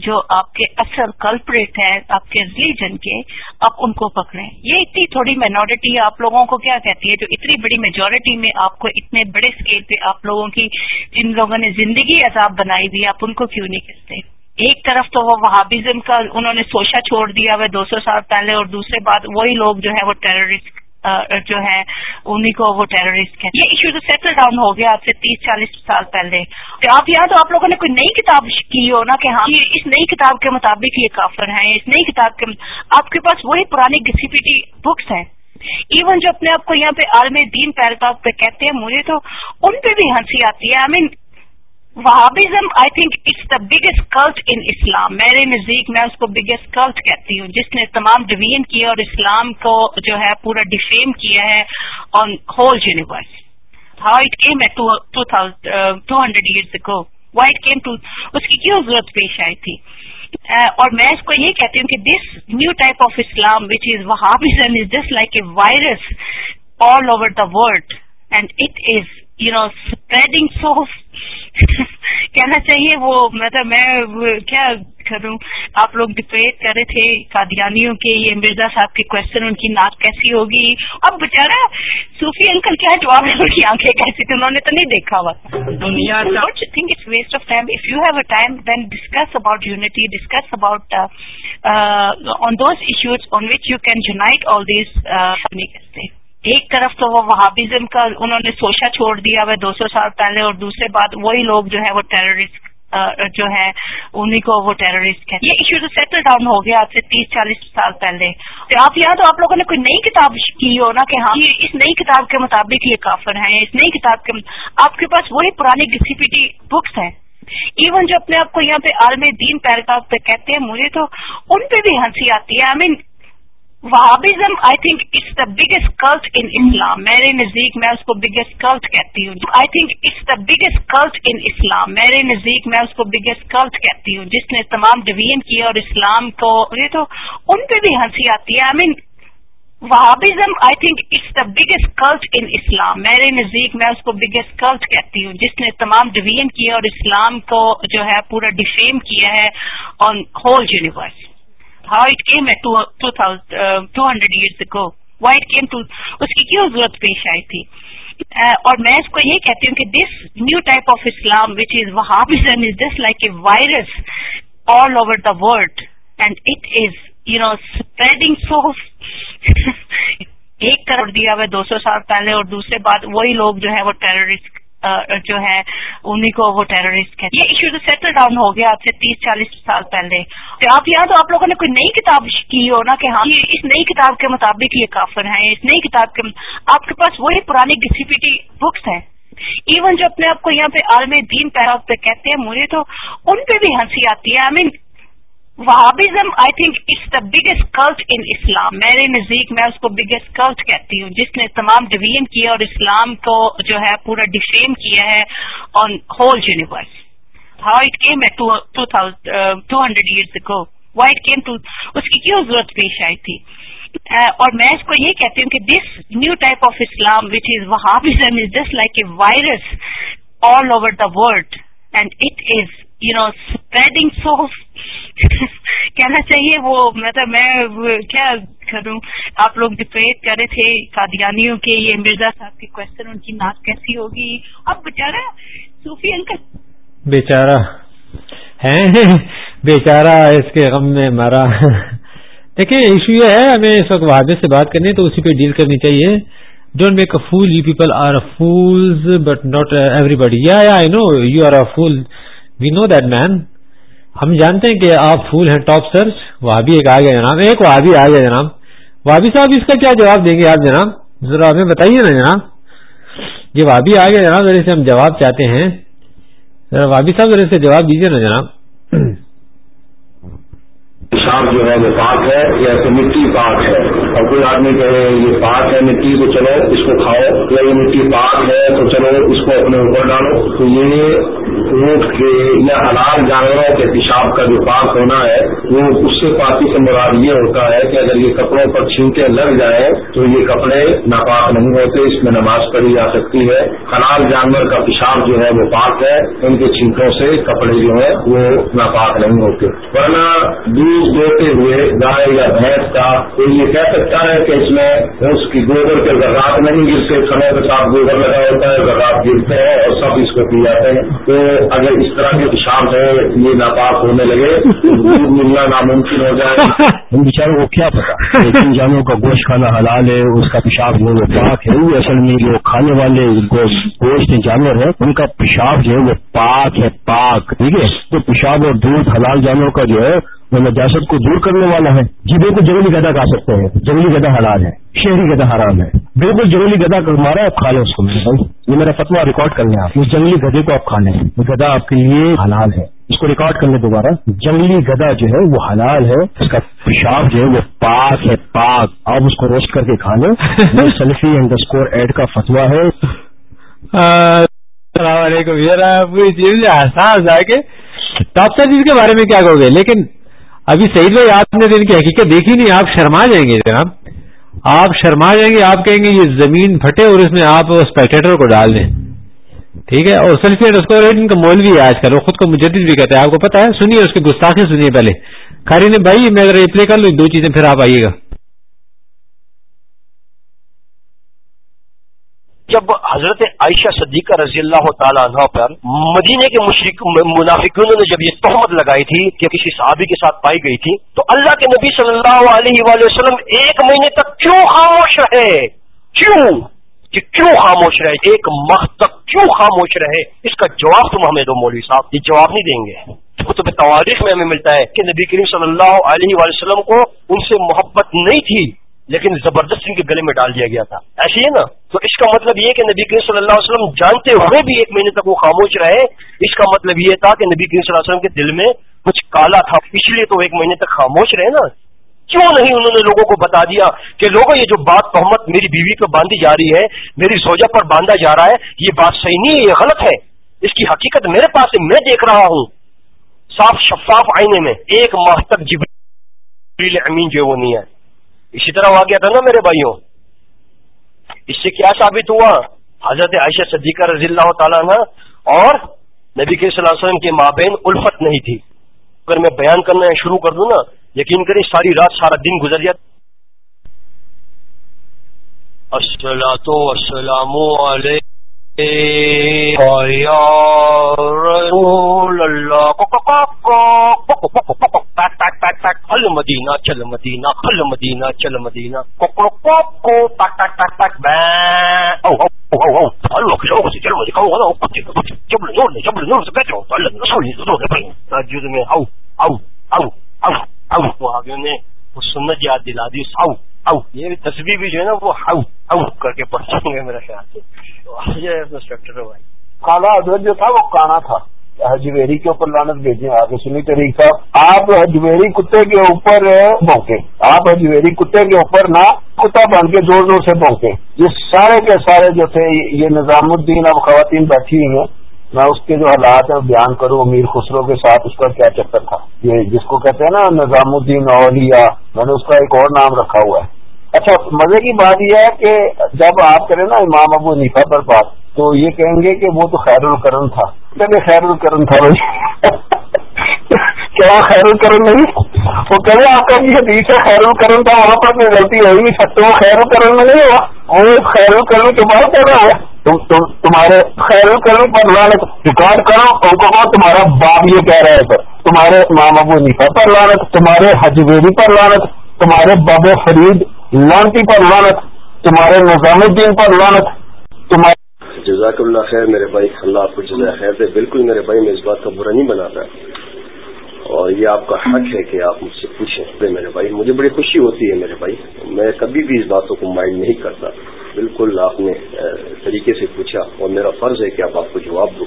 جو آپ کے اصل کلپریٹ ہے آپ کے ریلیجن کے آپ ان کو پکڑیں یہ اتنی تھوڑی مائنورٹی آپ لوگوں کو کیا کہتی ہے جو اتنی بڑی میجورٹی میں آپ کو اتنے بڑے اسکیل پہ آپ لوگوں کی جن لوگوں نے زندگی عذاب بنائی ہوئی آپ ان کو کیوں نہیں کہتے ایک طرف تو وہ وہابزم کا انہوں نے سوچا چھوڑ دیا وہ دو سو سال پہلے، اور دوسرے بات وہی لوگ جو ہے وہ ٹیررسٹ جو ہے انہیں کو وہ ٹیررسٹ یہ ایشو تو سیٹل ڈاؤن ہو گیا آج سے تیس، چالیس سال پہلے۔ آپ یہاں تو آپ لوگوں نے کوئی نئی کتاب کی ہو نا کہ ہاں اس نئی کتاب کے مطابق یہ کافر ہیں، اس نئی کتاب کے آپ کے پاس وہی پرانی گسی پیٹی بکس ہیں۔ ایون جو اپنے آپ کو یہاں پہ عالم دین پیراگراف پہ کہتے ہیں، مجھے تو ان پہ بھی ہنسی آتی ہے۔ I mean Wahhabism I think it's the biggest cult in Islam میرے نزدیک میں اس کو بگیسٹ کلٹ کہتی ہوں، جس نے تمام ڈویژن کیا اور اسلام کو جو ہے پورا ڈیفیم کیا ہے on whole universe how it came ہے ٹو ہنڈریڈ ایئرس کو وائی کیم ٹو اس کی کیوں ضرورت پیش آئی تھی؟ uh, اور میں اس کو یہ کہتی ہوں کہ this new type of Islam which is Wahhabism is just like a virus all over the world and it is you know spreading so [LAUGHS] کہنا چاہیے وہ مطلب میں کیا کروں؟ آپ لوگ ڈپیٹ کر رہے تھے قادیانیوں کے یہ مرزا صاحب کے کوشچن ان کی ناک کیسی ہوگی؟ اب بےچارا صوفی انکل کیا جواب ہے ان کی آنکھیں کیسی؟ تھی انہوں نے تو نہیں دیکھا ہوا۔ دنیا think it's waste of time if you have a time then discuss about unity discuss about on those issues on which you can unite all these ایک طرف تو وہ وہابزم کا انہوں نے سوچا چھوڑ دیا وہ دو سو سال پہلے، اور دوسرے بات وہی لوگ جو ہے وہ ٹیررسٹ جو ہے انہیں کو وہ ٹیررسٹ کہتے یہ ایشو تو سیٹل ڈاؤن ہو گیا آج سے تیس، چالیس سال پہلے۔ آپ یہاں تو آپ لوگوں نے کوئی نئی کتاب کی ہو نا کہ ہاں اس نئی کتاب کے مطابق یہ کافر ہیں، اس نئی کتاب کے آپ کے پاس وہی پرانی گسی پیٹی بکس ہیں۔ ایون جو اپنے آپ کو یہاں پہ عالم دین پیراگراف پہ کہتے ہیں، مجھے تو ان پہ بھی ہنسی آتی ہے۔ I mean Wahhabism I think it's the biggest cult in Islam میرے نزدیک میں اس کو بگیسٹ کلٹ کہتی ہوں. I think it's the biggest cult in Islam میرے نزدیک میں اس کو بگیسٹ کلٹ کہتی ہوں. جس نے تمام ڈویژن کیا اور اسلام کو، یہ تو ان پہ بھی ہنسی آتی ہے. I mean Wahhabism I think it's the biggest cult in Islam میرے نزدیک میں اس کو بگیسٹ کلٹ کہتی ہوں. جس نے تمام ڈویژن کیا اور اسلام کو جو ہے پورا ڈیفیم کیا ہے on whole universe how it came ہے ٹو ہنڈریڈ ایئرس کو وائی کیم ٹو اس کی کیوں ضرورت پیش آئی تھی؟ اور میں اس کو یہ کہتی ہوں کہ this new type of Islam which is Wahhabism is just like a virus all over the world and it is you know spreading so ایک کروڑ دیا ہوا دو سو سال پہلے اور دوسرے بات وہی لوگ جو ہے وہ ٹیررسٹ جو ہے، انہیں کو وہ ٹیررسٹ کہتے یہ ایشو تو سیٹل ڈاؤن ہو گیا آج سے تیس، چالیس سال پہلے۔ آپ یہاں تو آپ لوگوں نے کوئی نئی کتاب کی ہو نا کہ ہاں اس نئی کتاب کے مطابق یہ کافر ہیں، اس نئی کتاب کے آپ کے پاس وہی پرانی گسی پیٹی بکس ہیں۔ ایون جو اپنے آپ کو یہاں پہ عالم دین پیراف پہ کہتے ہیں، مجھے تو ان پہ بھی ہنسی آتی ہے۔ I mean Wahhabism I think it's the biggest cult in Islam میرے نزدیک میں اس کو بگیسٹ کلٹ کہتی ہوں، جس نے تمام ڈویژن کیا اور اسلام کو جو ہے پورا ڈیفیم کیا ہے on whole universe how it came ہے ٹو ہنڈریڈ ایئرس کو وائی اٹ کیم ٹو اس کی کیوں ضرورت پیش آئی تھی؟ uh, اور میں اس کو یہ کہتی ہوں کہ this new type of Islam which is Wahhabism is just like a virus all over the world and it is you know spreading so [LAUGHS] کہنا چاہیے وہ مطلب میں کیا کروں؟ آپ لوگ ڈپیٹ کر رہے تھے قادیانیوں کے یہ مرزا صاحب کے کوشچن ان کی ناک کیسی ہوگی؟ اب بیچارا صوفی انکل بیچارہ ہے بیچارہ اس کے غم میں مارا دیکھیں ایشو یہ ہے، ہمیں اس وقت وہاں سے بات کرنی ہے تو اسی پہ ڈیل کرنی چاہیے۔ Don't make a fool you people are a fools but not everybody یا I know you are a fool we know that man ہم جانتے ہیں کہ آپ پھول ہیں ٹاپ سرچ وہاں بھی ایک آ گیا جناب۔ ایک وہاں بھی آ گیا جناب۔ وابی صاحب، اس کا کیا جواب دیں گے آپ جناب؟ ذرا ہمیں بتائیے نا جناب۔ یہ وہاں بھی آ گیا جناب، ذرا سے ہم جواب چاہتے ہیں۔ ذرا وابی صاحب، ذرا سے جواب دیجیے نا جناب۔ پیشاب جو ہے وہ پاک ہے یا تو مٹی پاک ہے؟ اور کوئی آدمی کہے یہ پاک ہے مٹی تو چلو اس کو کھاؤ، یا یہ مٹی پاک ہے تو چلو اس کو اپنے اوپر ڈالو۔ تو یہ اونٹ کے یا حلال جانوروں کے پیشاب کا جو پاک ہونا ہے، وہ اس سے پاکی سے مراد یہ ہوتا ہے کہ اگر یہ کپڑوں پر چھینکیں لگ جائیں تو یہ کپڑے ناپاک نہیں ہوتے، اس میں نماز پڑھی جا سکتی ہے۔ حلال جانور کا پیشاب جو ہے وہ پاک ہے، ان کے چھینکوں سے کپڑے جو ہیں وہ ناپاک نہیں ہوتے۔ ورنہ دودھ دیتے ہوئے گائے یا بھینس کا کوئی یہ کہہ سکتا ہے کہ اس میں اس کی گوبر کے ذرات نہیں گرتے سمے کے ساتھ گوبر لگا ہوتا ہے ذرات گرتے ہیں اور سب اس کو پی جاتے ہیں۔ تو اگر اس طرح کے پیشاب ہے یہ ناپاک ہونے لگے دودھ ملنا ناممکن ہو جائے۔ ان بیچاروں کو کیا پتا؟ جن جانوروں کا گوشت کھانا حلال ہے، اس کا پیشاب جو وہ پاک ہے۔ وہ اصل میں جو کھانے والے گوشت جانور ہیں، ان کا پیشاب جو ہے وہ پاک ہے، پاک۔ ٹھیک ہے؟ تو پیشاب اور دودھ حلال جانوروں کا جو ہے وہ نجاست کو دور کرنے والا ہے۔ جی بالکل جنگلی گدا کھا سکتے ہیں۔ جنگلی گدا حلال ہے۔ شہری گدا حرام ہے۔ بالکل جنگلی گدا مارا، آپ کھا لیں اس کو۔ یہ میرا فتوا ریکارڈ کر لیں آپ۔ اس جنگلی گدے کو آپ کھا لیں۔ گدا آپ کے لیے حلال ہے۔ اس کو ریکارڈ کر لیں دوبارہ، جنگلی گدا جو ہے وہ حلال ہے۔ اس کا پیشاب جو ہے وہ پاک ہے، پاک۔ آپ اس کو روسٹ کر کے کھا لیں۔ سیلفی انڈر اسکور ایڈ کا فتوا ہے۔ السلام علیکم۔ پوری چیز احساس آ کے ڈاکٹر جی کے بارے میں کیا کہو گے؟ لیکن ابھی سعید بھائی، آپ نے ان کی حقیقت دیکھی نہیں، آپ شرما جائیں گے جناب۔ آپ شرما جائیں گے، آپ کہیں گے یہ زمین پھٹے اور اس میں آپ اسپیکٹیٹر کو ڈال دیں۔ ٹھیک ہے، اور سیلفی ان کا مول بھی ہے آج کل، وہ خود کو مجدد بھی کہتے ہیں۔ آپ کو پتا ہے، سنیے اس کی گستاخی سنیے پہلے۔ کاری نے، بھائی، میں اگر ریپلے کر لوں، دو چیزیں پھر آپ آئیے گا۔ جب حضرت عائشہ صدیقہ رضی اللہ تعالیٰ عنہ پر مدینے کے مشرق منافقوں نے جب یہ تہمت لگائی تھی کہ کسی صحابی کے ساتھ پائی گئی تھی، تو اللہ کے نبی صلی اللہ علیہ وآلہ وسلم ایک مہینے تک کیوں خاموش رہے؟ کیوں؟ کہ کیوں خاموش رہے؟ ایک ماہ تک کیوں خاموش رہے؟ اس کا جواب تم ہمیں دو مولوی صاحب، یہ جواب نہیں دیں گے۔ تو تواریخ میں ہمیں ملتا ہے کہ نبی کریم صلی اللہ علیہ وآلہ وسلم کو ان سے محبت نہیں تھی۔ لیکن زبردست ان کے گلے میں ڈال دیا گیا تھا۔ ایسی ہے نا؟ تو اس کا مطلب یہ کہ نبی کریم صلی اللہ علیہ وسلم جانتے ہوئے بھی ایک مہینے تک وہ خاموش رہے۔ اس کا مطلب یہ تھا کہ نبی کریم صلی اللہ علیہ وسلم کے دل میں کچھ کالا تھا۔ اس لیے تو ایک مہینے تک خاموش رہے نا۔ کیوں نہیں انہوں نے لوگوں کو بتا دیا کہ لوگوں، یہ جو بات تہمت میری بیوی پہ باندھی جا رہی ہے، میری سوجا پر باندھا جا رہا ہے، یہ بات صحیح نہیں ہے، یہ غلط ہے۔ اس کی حقیقت میرے پاس ہے، میں دیکھ رہا ہوں۔ صاف شفاف آئینے میں، ایک ماہ تک جبریل امین جو وہ نہیں ہے اسی طرح واقعہ تھا نا میرے بھائیوں۔ اس سے کیا ثابت ہوا؟ حضرت عائشہ صدیقہ رضی اللہ تعالیٰ نا اور نبی کے صلی اللہ علیہ وسلم کے مابین الفت نہیں تھی۔ اگر میں بیان کرنا شروع کر دوں نا، یقین کریں ساری رات سارا دن گزر جاتا۔ السلام علیکم۔ مدینہ چل مدینہ کل مدینہ چل مدینہ سنت یاد دلا دی یہ تصویر بھی جو ہے نا وہ ہاؤ او کر کے پڑھ سکوں گے میرا خیال سے. بھائی. کالا حضرت جو تھا وہ کانا تھا. ہجویری کے اوپر لانت بھیجے آگے سنی طریق صاحب آپ ہجویری کتے کے اوپر بونکے. آپ ہجویری کتے کے اوپر نہ کتا بن کے زور زور سے بونکے. یہ سارے کے سارے جو تھے یہ نظام الدین اب خواتین بیٹھی ہوئی ہیں. میں اس کے جو حالات ہیں بیان کروں، امیر خسرو کے ساتھ اس کا کیا چکر تھا؟ یہ جس کو کہتے ہیں نا نظام الدین اولیا میں نے اس کا ایک اور نام رکھا ہوا ہے۔ اچھا مزے کی بات یہ ہے کہ جب آپ کریں نا امام ابو نیفا پر بات، تو یہ کہیں گے کہ وہ تو خیر الکرن تھا۔ خیر الکرن تھا۔ بھائی کیا خیر الکرم نہیں؟ وہ کہے آپ کا یہ حدیث ہے خیر الکرم تھا وہاں پر کوئی غلطی ہو نہیں سکتے وہ خیر الکرم میں نہیں ہوا۔ وہ خیر الکرم کے بعد کہہ رہا ہے تمہارے خیر الکرم پر لانت ریکارڈ کرو ان کو کہو تمہارا باپ یہ کہہ رہے تھے تمہارے امام ابو نیفا پر لانت تمہارے حجویری پر لانت تمہارے باب فرید لانتی پر لانت تمہارے نظام الدین پر لانت تمہارے جزاک اللہ خیر، میرے بھائی، اللہ آپ کو جزاک خیر دے۔ بالکل میرے بھائی، میں اس بات کا برا نہیں بناتا۔ اور یہ آپ کا حق ہے کہ آپ مجھ سے پوچھیں۔ میرے بھائی، مجھے بڑی خوشی ہوتی ہے میرے بھائی۔ میں کبھی بھی اس باتوں کو مائنڈ نہیں کرتا۔ بالکل آپ نے طریقے سے پوچھا اور میرا فرض ہے کہ آپ آپ کو جواب دو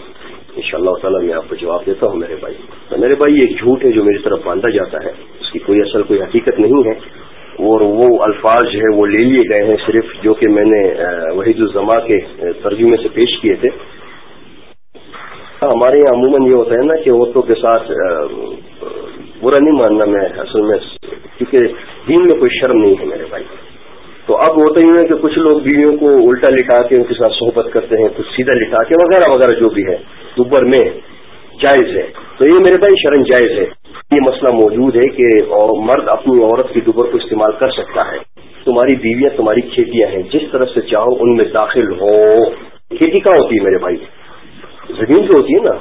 ان شاء اللہ تعالیٰ میں آپ کو جواب دیتا ہوں میرے بھائی۔ میرے بھائی ایک جھوٹ ہے جو میری طرف باندھا جاتا ہے۔ اس کی کوئی اصل، کوئی حقیقت نہیں ہے۔ اور وہ الفاظ جو ہے، وہ لے لیے گئے ہیں صرف جو کہ میں نے وحید الزما کے ترجمے سے پیش کیے تھے۔ ہاں، ہمارے یہاں عموماً یہ ہوتا ہے نا کہ عورتوں کے ساتھ برا نہیں ماننا میں اصل میں، کیونکہ دین میں کوئی شرم نہیں ہے میرے بھائی۔ تو اب ہوتا ہی ہے کہ کچھ لوگ بیویوں کو الٹا لٹا کے ان کے ساتھ صحبت کرتے ہیں، کچھ سیدھا لٹا کے، وغیرہ وغیرہ جو بھی ہے دوبر میں جائز ہے۔ تو یہ میرے بھائی شرم جائز ہے۔ یہ مسئلہ موجود ہے کہ مرد اپنی عورت کی دوبر کو استعمال کر سکتا ہے۔ تمہاری بیویاں، تمہاری کھیتیاں ہیں، جس طرف سے چاہو ان میں داخل ہو۔ کھیتی کہاں ہوتی ہے میرے بھائی؟ زمین جو ہوتی ہے نا،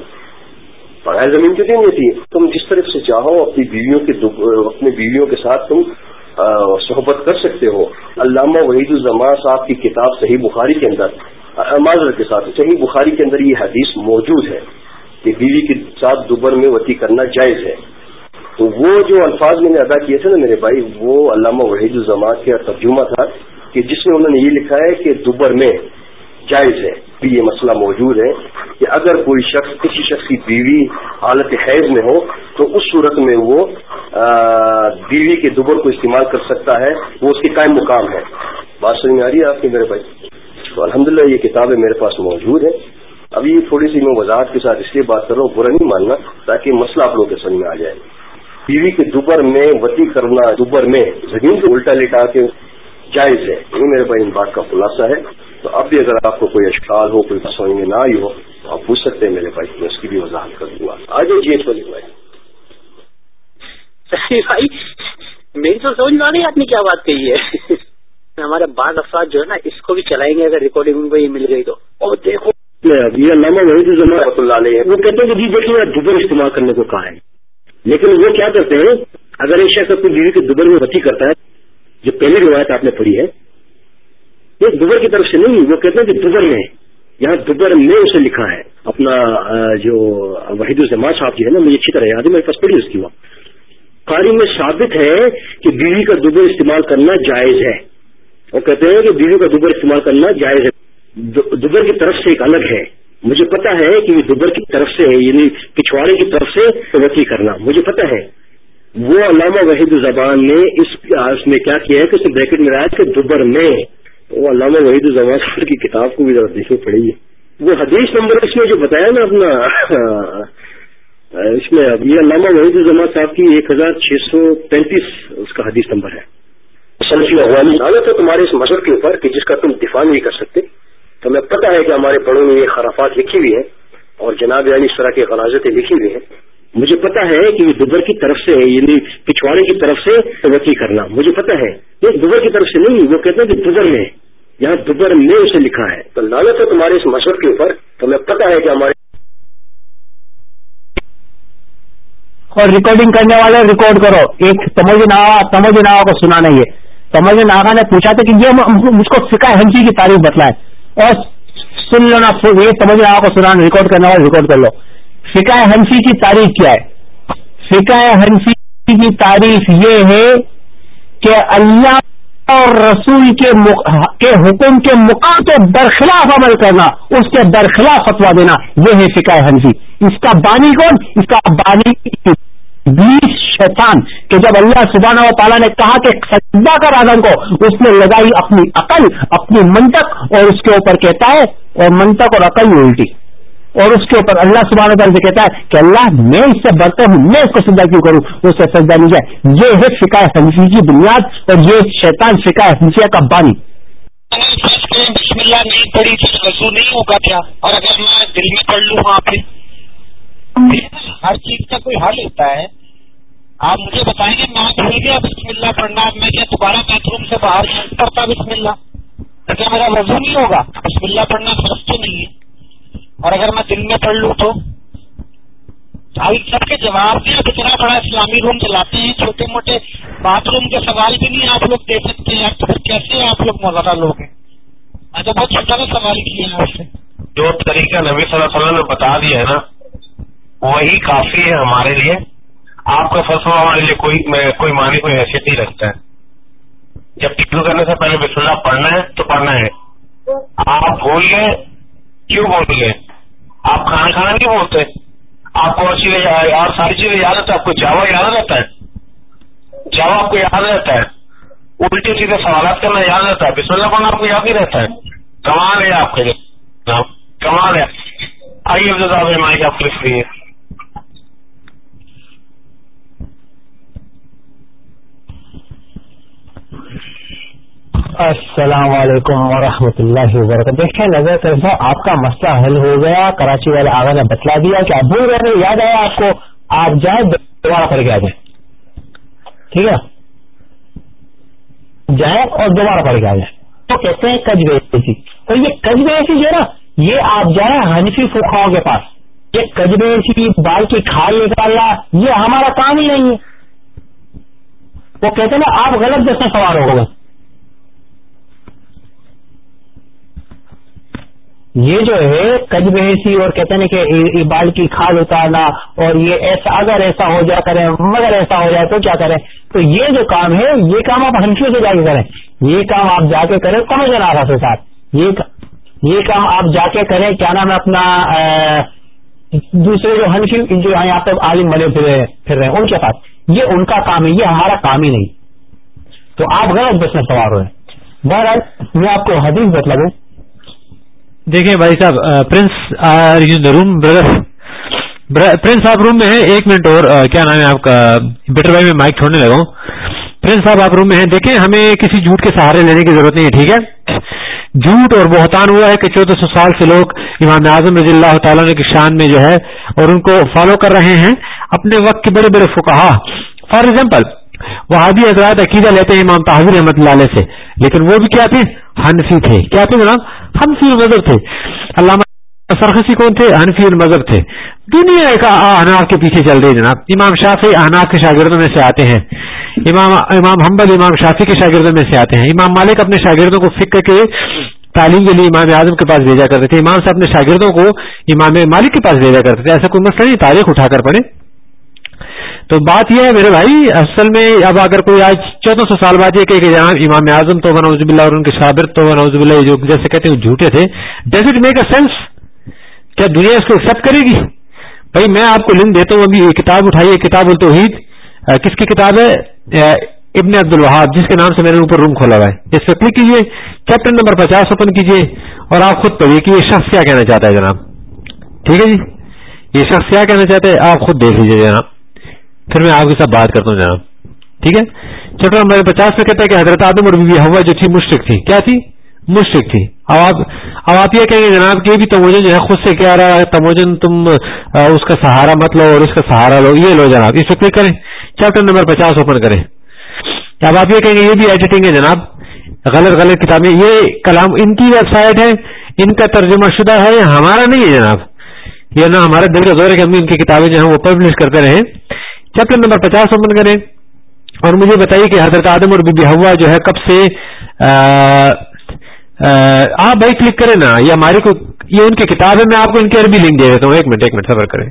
بغیر زمین کیوں نہیں ہوتی تم جس طرف سے چاہو، اپنی بیویوں کے اپنے بیویوں کے ساتھ تم صحبت کر سکتے ہو۔ علامہ وحید الزما صاحب کی کتاب صحیح بخاری کے اندر معذرت کے ساتھ، صحیح بخاری کے اندر یہ حدیث موجود ہے کہ بیوی کے ساتھ دوبر میں وتی کرنا جائز ہے۔ تو وہ جو الفاظ میں نے ادا کیے تھے نا میرے بھائی، وہ علامہ وحید الزمان کا ترجمہ تھا کہ جس میں انہوں نے یہ لکھا ہے کہ دوبر میں جائز ہے۔ بھی یہ مسئلہ موجود ہے کہ اگر کوئی شخص، کسی شخص کی بیوی حالت حیض میں ہو، تو اس صورت میں وہ بیوی کے دوبر کو استعمال کر سکتا ہے۔ وہ اس کے قائم مقام ہے۔ بات سمجھ میں آ رہی ہے آپ کی میرے بھائی؟ تو الحمدللہ یہ کتابیں میرے پاس موجود ہیں ابھی تھوڑی سی میں وضاحت کے ساتھ اس لیے بات کر رہا ہوں، برا نہیں ماننا، تاکہ مسئلہ آپ لوگوں کے سمجھ میں آ جائے۔ بیوی کے دوبر میں، وتی کرنا دوبر میں، زمین کو الٹا لٹا کے جائز ہے۔ یہ میرے بھائی ان بات کا خلاصہ ہے۔ تو اب بھی اگر آپ کو کوئی اشکال ہو کوئی سمجھ میں نہ آئی ہو تو آپ پوچھ سکتے ہیں میرے بھائی میں اس کی بھی وضاحت کر دوں گا۔ آج جی بھائی۔ بھائی میری تو سمجھ میں آ رہی آپ نے کیا بات کہی ہے۔ ہمارے بعض افراد جو ہے نا اس کو بھی چلائیں گے اگر ریکارڈنگ میں مل گئی تو۔ اور دیکھو۔ یہ علامہ وحید رحمۃ اللہ علیہ۔ وہ کہتے ہیں کہ جی دیکھیے دوبر استعمال کرنے کو کہا ہے۔ لیکن وہ کیا کرتے ہیں؟ اگر ایک شخص اپنی بیوی کے دوبر میں بتی کرتا ہے جو پہلی روایت آپ نے پڑھی ہے یہ دوبر کی طرف سے نہیں، وہ کہتے ہیں کہ دوبر میں، یہاں دوبر میں اسے لکھا ہے۔ اپنا جو وحید الزما صاحب جی ہے نا، مجھے اچھی طرح یاد ہے میرے پاس پڑھی اس کی وہ۔ قاری میں ثابت ہے کہ بیوی کا دوبر استعمال کرنا جائز ہے۔ وہ کہتے ہیں کہ بیوی کا دوبر استعمال کرنا جائز ہے۔ دوبر کی طرف سے ایک الگ ہے۔ مجھے پتا ہے کہ یہ دوبر کی طرف سے یعنی پچھواڑے کی طرف سے توقع کرنا۔ مجھے پتا ہے۔ وہ علامہ وحید الزبان نے اس میں کیا کیا ہے کہ اس نے بریکٹ میں رہا ہے کہ دوبر میں وہ علامہ وحید الزبان کی کتاب کو بھی ذرا دیکھنی پڑے گی۔ وہ حدیث نمبر اس میں جو بتایا نا اپنا، اس میں یہ علامہ وحید الزمان صاحب کی ایک ہزار چھ سو پینتیس اس کا حدیث نمبر ہے۔ سلفی ہے تمہارے اس مذہب کے اوپر کہ جس کا تم دفاع نہیں کر سکتے۔ تو پتہ ہے کہ ہمارے بڑوں میں یہ خرافات لکھی ہوئی ہیں اور جناب یعنی اس طرح کی غلازتیں لکھی ہوئی ہیں۔ مجھے پتا ہے کہ یہ دوبر کی طرف سے یعنی پچھواڑے کی طرف سے توقع کرنا۔ مجھے پتا ہے۔ یہ دوبر کی طرف سے نہیں وہ کہتے ہیں کہ دوبر میں۔ یہاں دوبر میں اسے لکھا ہے۔ تو لالت ہے تمہارے اس مشورے کے اوپر۔ تو میں پتا ہے کہ ہمارے اور ریکارڈنگ کرنے والے ریکارڈ کرو۔ ایک سمجھ سمجھ ناوا کو سنانا یہ سمجھ ناگا نے پوچھا تھا کہ یہ مجھ کو فکا ہنسی کی تعریف بتلائے اور سن لو نا یہ سمجھ رہا کو سنا ریکارڈ کرنا ہو ریکارڈ کر لو۔ فکا ہنسی کی تعریف کیا ہے؟ فکا ہنسی کی تعریف یہ ہے کہ اللہ اور رسول کے حکم کے مقام کے برخلاف عمل کرنا، اس کے برخلاف فتوا دینا، یہ ہے فکا ہنسی اس کا بانی کون؟ اس کا بانی بیس شیطان۔ کہ جب اللہ سبحانہ و تعالیٰ نے کہا کہ سجدہ کر آدم کو، اس نے لگائی اپنی عقل، اپنی منطق، اور اس کے اوپر کہتا ہے، اور منطق اور عقل الٹی۔ اور اس کے اوپر اللہ سبحانہ تعالیٰ سے کہتا ہے کہ اللہ میں اس سے بڑھتا ہوں، میں اس کو سجدہ کیوں کروں؟ اس سے سجدہ نہیں جائے یہ ہے فکا حنفی کی بنیاد اور یہ شیطان فکا حنفیہ کا بانی۔ بسم اللہ نہیں پڑھی تو وضو نہیں ہوگا کیا؟ اور اگر میں دل میں پڑھ لوں وہاں پہ۔ ہر چیز کا کوئی حل ہوتا ہے۔ آپ مجھے بتائیں گے میں بھول گیا بسم اللہ پڑھنا، میں کیا دوبارہ بیتھ روم سے باہر پڑھتا بسم اللہ؟ کیا میرا وضو نہیں ہوگا؟ بسم اللہ پڑھنا فرض تو نہیں ہے۔ اور اگر میں دل میں پڑھ لوں تو سب کے جواب دیں اتنا بڑا اسلامی روم چلاتے ہیں، چھوٹے موٹے باتھ روم کے سوال بھی نہیں آپ لوگ دے سکتے ہیں، تو پھر کیسے آپ لوگ مولانا لوگ ہیں؟ میں تو بہت چھوٹا سا سوال کیا ہے آپ سے۔ جو طریقہ نبی صلی اللہ علیہ وسلم نے بتا دیا ہے نا، وہی کافی ہے ہمارے لیے۔ آپ کا فلسفہ ہمارے لیے کوئی کوئی معنی، کوئی حیثیت نہیں رکھتا ہے۔ جب ٹکلو کرنے سے پہلے بسم اللہ پڑھنا ہے تو پڑھنا ہے۔ آپ بھول گئے، کیوں بھول گئے؟ آپ کھانا کھانا نہیں بولتے؟ آپ کو اور چیزیں اور ساری چیزیں یاد رہتا ہے آپ کو جاوا یاد رہتا ہے۔ جاوا آپ کو یاد رہتا ہے۔ الٹی سیدھے سوالات کرنا یاد رہتا ہے۔ بسم اللہ پڑھنا آپ کو یاد نہیں رہتا ہے۔ کمال ہے آپ کے لیے۔ کمال ہے۔ آئیے آپ کے لیے۔ السلام علیکم ورحمۃ اللہ وبرکاتہ۔ دیکھیں نظر طرف آپ کا مسئلہ حل ہو گیا، کراچی والے آگا نے بتلا دیا کہ آپ بھول رہے یاد آیا آپ کو، آپ جائیں دوبارہ پڑھ کے آ جائیں۔ ٹھیک ہے؟ جائیں اور دوبارہ پڑھ کے آ جائیں۔ تو کہتے ہیں کج بیسی تو یہ کج بیسی جو ہے نا، یہ آپ جائیں ہنفی فکاؤں کے پاس۔ یہ کج بیسی بال کی کھال نکالنا یہ ہمارا کام ہی نہیں ہے۔ وہ کہتے ہیں نا، آپ غلط جیسے سوار ہو گئے۔ یہ جو ہے کج بحثی اور کہتے ہیں کہ بال کی کھاد اتارنا اور یہ ایسا اگر ایسا ہو جا کریں مگر ایسا ہو جائے تو کیا کریں؟ تو یہ جو کام ہے، یہ کام آپ ہنفیوں سے جا کے کریں۔ یہ کام آپ جا کے کریں کون جناب کے ساتھ۔ یہ کام آپ جا کے کریں، کیا نام ہے اپنا دوسرے جو ہنفی جو یہاں پہ عالم بنے پھر رہے ہیں، ان کے پاس۔ یہ ان کا کام ہے، یہ ہمارا کام ہی نہیں۔ تو آپ غلط بس میں سوار ہوئے۔ بہرحال، میں آپ کو حدیث بتلا دوں۔ دیکھیں بھائی صاحب پرنس روم بردر پرنس صاحب روم میں ہیں، ایک منٹ اور کیا نام ہے آپ کا؟ بیٹر بھائی میں مائک چھوڑنے لگا ہوں۔ پرنس صاحب، آپ روم میں ہیں، دیکھیں ہمیں کسی جھوٹ کے سہارے لینے کی ضرورت نہیں ہے، ٹھیک ہے؟ جھوٹ اور بہتان ہوا ہے کہ چودہ سو سال سے لوگ امام اعظم رضی اللہ تعالیٰ کی شان میں جو ہے اور ان کو فالو کر رہے ہیں۔ اپنے وقت کے بڑے بڑے فکہ فار ایگزامپل وہابی حضرات عقیدہ لیتے ہیں امام تحزیر احمد اللہ سے۔ لیکن وہ بھی کیا تھے؟ حنفی تھے۔ کیا تھے جناب؟ حنفی المذہب تھے۔ علامہ سرخسی کون تھے؟ حنفی المذہب تھے۔ دنیا کا اناف کے پیچھے چل رہی جناب۔ امام شافی اناف کے شاگردوں میں سے آتے ہیں۔ امام امام حمبل امام شافی کے شاگردوں میں سے آتے ہیں۔ امام مالک اپنے شاگردوں کو فکر کے تعلیم کے لیے امام اعظم کے پاس بھیجا کرتے تھے۔ امام سے اپنے شاگردوں کو امام مالک کے پاس بھیجا کرتے تھے۔ ایسا کوئی مسئلہ نہیں، تاریخ اٹھا کر پڑے تو بات یہ ہے میرے بھائی، اصل میں اب اگر کوئی آج چودہ سو سال بعد یہ کہ امام اعظم تو بنوز بلّہ اور ان کے شابر تو بنوز بلّہ جو جیسے کہتے ہیں جھوٹے تھے۔ Does it make a sense کیا دنیا اس کو ایکسپٹ کرے گی؟ بھائی، میں آپ کو لنک دیتا ہوں، ابھی یہ کتاب اٹھائیے کتاب التوحید کس کی کتاب ہے؟ ابن عبد الوہاب، جس کے نام سے میں نے اوپر روم کھولا ہوا ہے۔ اس پہ کلک کیجیے چیپٹر نمبر پچاس اوپن کیجیے اور آپ خود پڑھیے کہ یہ شخص کیا کہنا چاہتا ہے جناب۔ ٹھیک ہے جی؟ یہ شخص کیا کہنا چاہتا ہے؟ آپ خود دیکھ لیجیے جناب۔ پھر میں آپ کے ساتھ بات کرتا ہوں جناب۔ ٹھیک ہے؟ چٹر نمبر پچاس میں کہتا ہے کہ حضرت آدم اور بی ہوا جو تھی مشرق تھی۔ کیا تھی؟ مشرق تھی۔ اب آپ اب آپ یہ کہیں گے جناب کہ بھی تموجن جو ہے خود سے کیا رہا ہے، تموجن تم اس کا سہارا مت لو اور اس کا سہارا لو۔ یہ لو جناب، اس پہ کلک کریں۔ چیپٹر نمبر پچاس اوپن کریں۔ اب آپ یہ کہیں گے، یہ بھی ایڈیٹنگ ہے جناب۔ غلط غلط کتابیں، یہ کلام ان کی ویب سائٹ ہے۔ ان کا ترجمہ شدہ ہے، ہمارا نہیں ہے جناب۔ یہ نہ ہمارے دل کا زور ہے کہ ہم ان کی کتابیں جو ہیں وہ پبلش کرتے رہے چیپٹر نمبر پچاس اوپن کریں اور مجھے بتائیے کہ حضرت آدم اور بی بی ہوا جو ہے کب سے آپ بھائی کلک کریں نا، یہ ہماری کو یہ ان کی کتاب ہے، میں آپ کو ان کی عربی لنک دے دیتا ہوں۔ ایک منٹ ایک منٹ، صبر کریں۔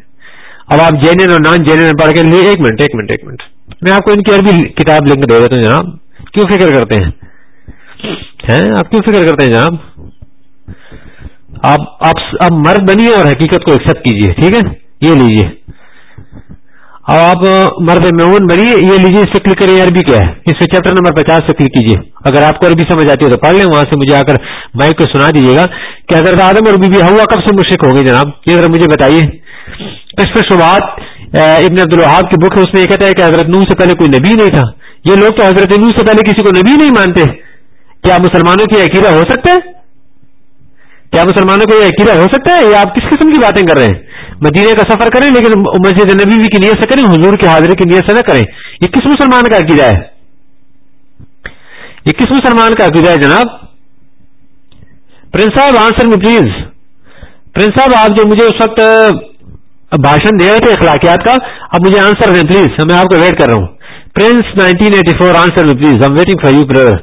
اب آپ جین اور نان جین پڑھ کے لیے ایک منٹ ایک منٹ ایک منٹ۔ میں آپ کو ان کی عربی کتاب لنک دے دیتا ہوں جناب۔ کیوں فکر کرتے ہیں؟ آپ کیوں فکر کرتے ہیں جناب؟ آپ اب مرد بنیے اور حقیقت کو ایکسپٹ کیجیے، ٹھیک ہے؟ یہ لیجیے۔ اب آپ مرد میون بنیے یہ لیجیے، اس سے کلک کریں عربی کیا ہے؟ اس سے چیپٹر نمبر پچاس سے کلک کیجیے۔ اگر آپ کو عربی سمجھ آتی ہے تو پڑھ لیں، وہاں سے مجھے آ کر مائک کو سنا دیجیے گا کہ حضرت آدم اور بی بی ہوا کب سے مشرق ہوگی جناب؟ یہ ذرا مجھے بتائیے۔ اس پہ شبہات ابن عبد الحاب کی بک ہے، اس میں یہ کہتا ہے کہ حضرت نو سے پہلے کوئی نبی نہیں تھا۔ یہ لوگ تو حضرت نو سے پہلے کسی کو نبی نہیں مانتے۔ کیا مسلمانوں کی عقیدہ ہو سکتا ہے؟ کیا مسلمانوں کو یہ عقیدہ ہو سکتا ہے؟ یا آپ کس قسم کی باتیں کر رہے ہیں؟ مدینے کا سفر کریں لیکن مسجد نبی کی نیت سے کریں، حضور کی حاضری کی نیت سے نہ کریں۔ یہ کس مسلمان کا عقیدہ ہے؟ یہ کس مسلمان کا عقیدہ ہے جناب؟ پرنس صاحب، آنسر میں پلیز۔ پرنس صاحب، آپ جو مجھے اس وقت بھاشن دے رہے تھے اخلاقیات کا، اب مجھے آنسر دیں، پلیز۔ میں آپ کو ویٹ کر رہا ہوں۔ Prince nineteen eighty four, answer میں please. Am waiting for you brother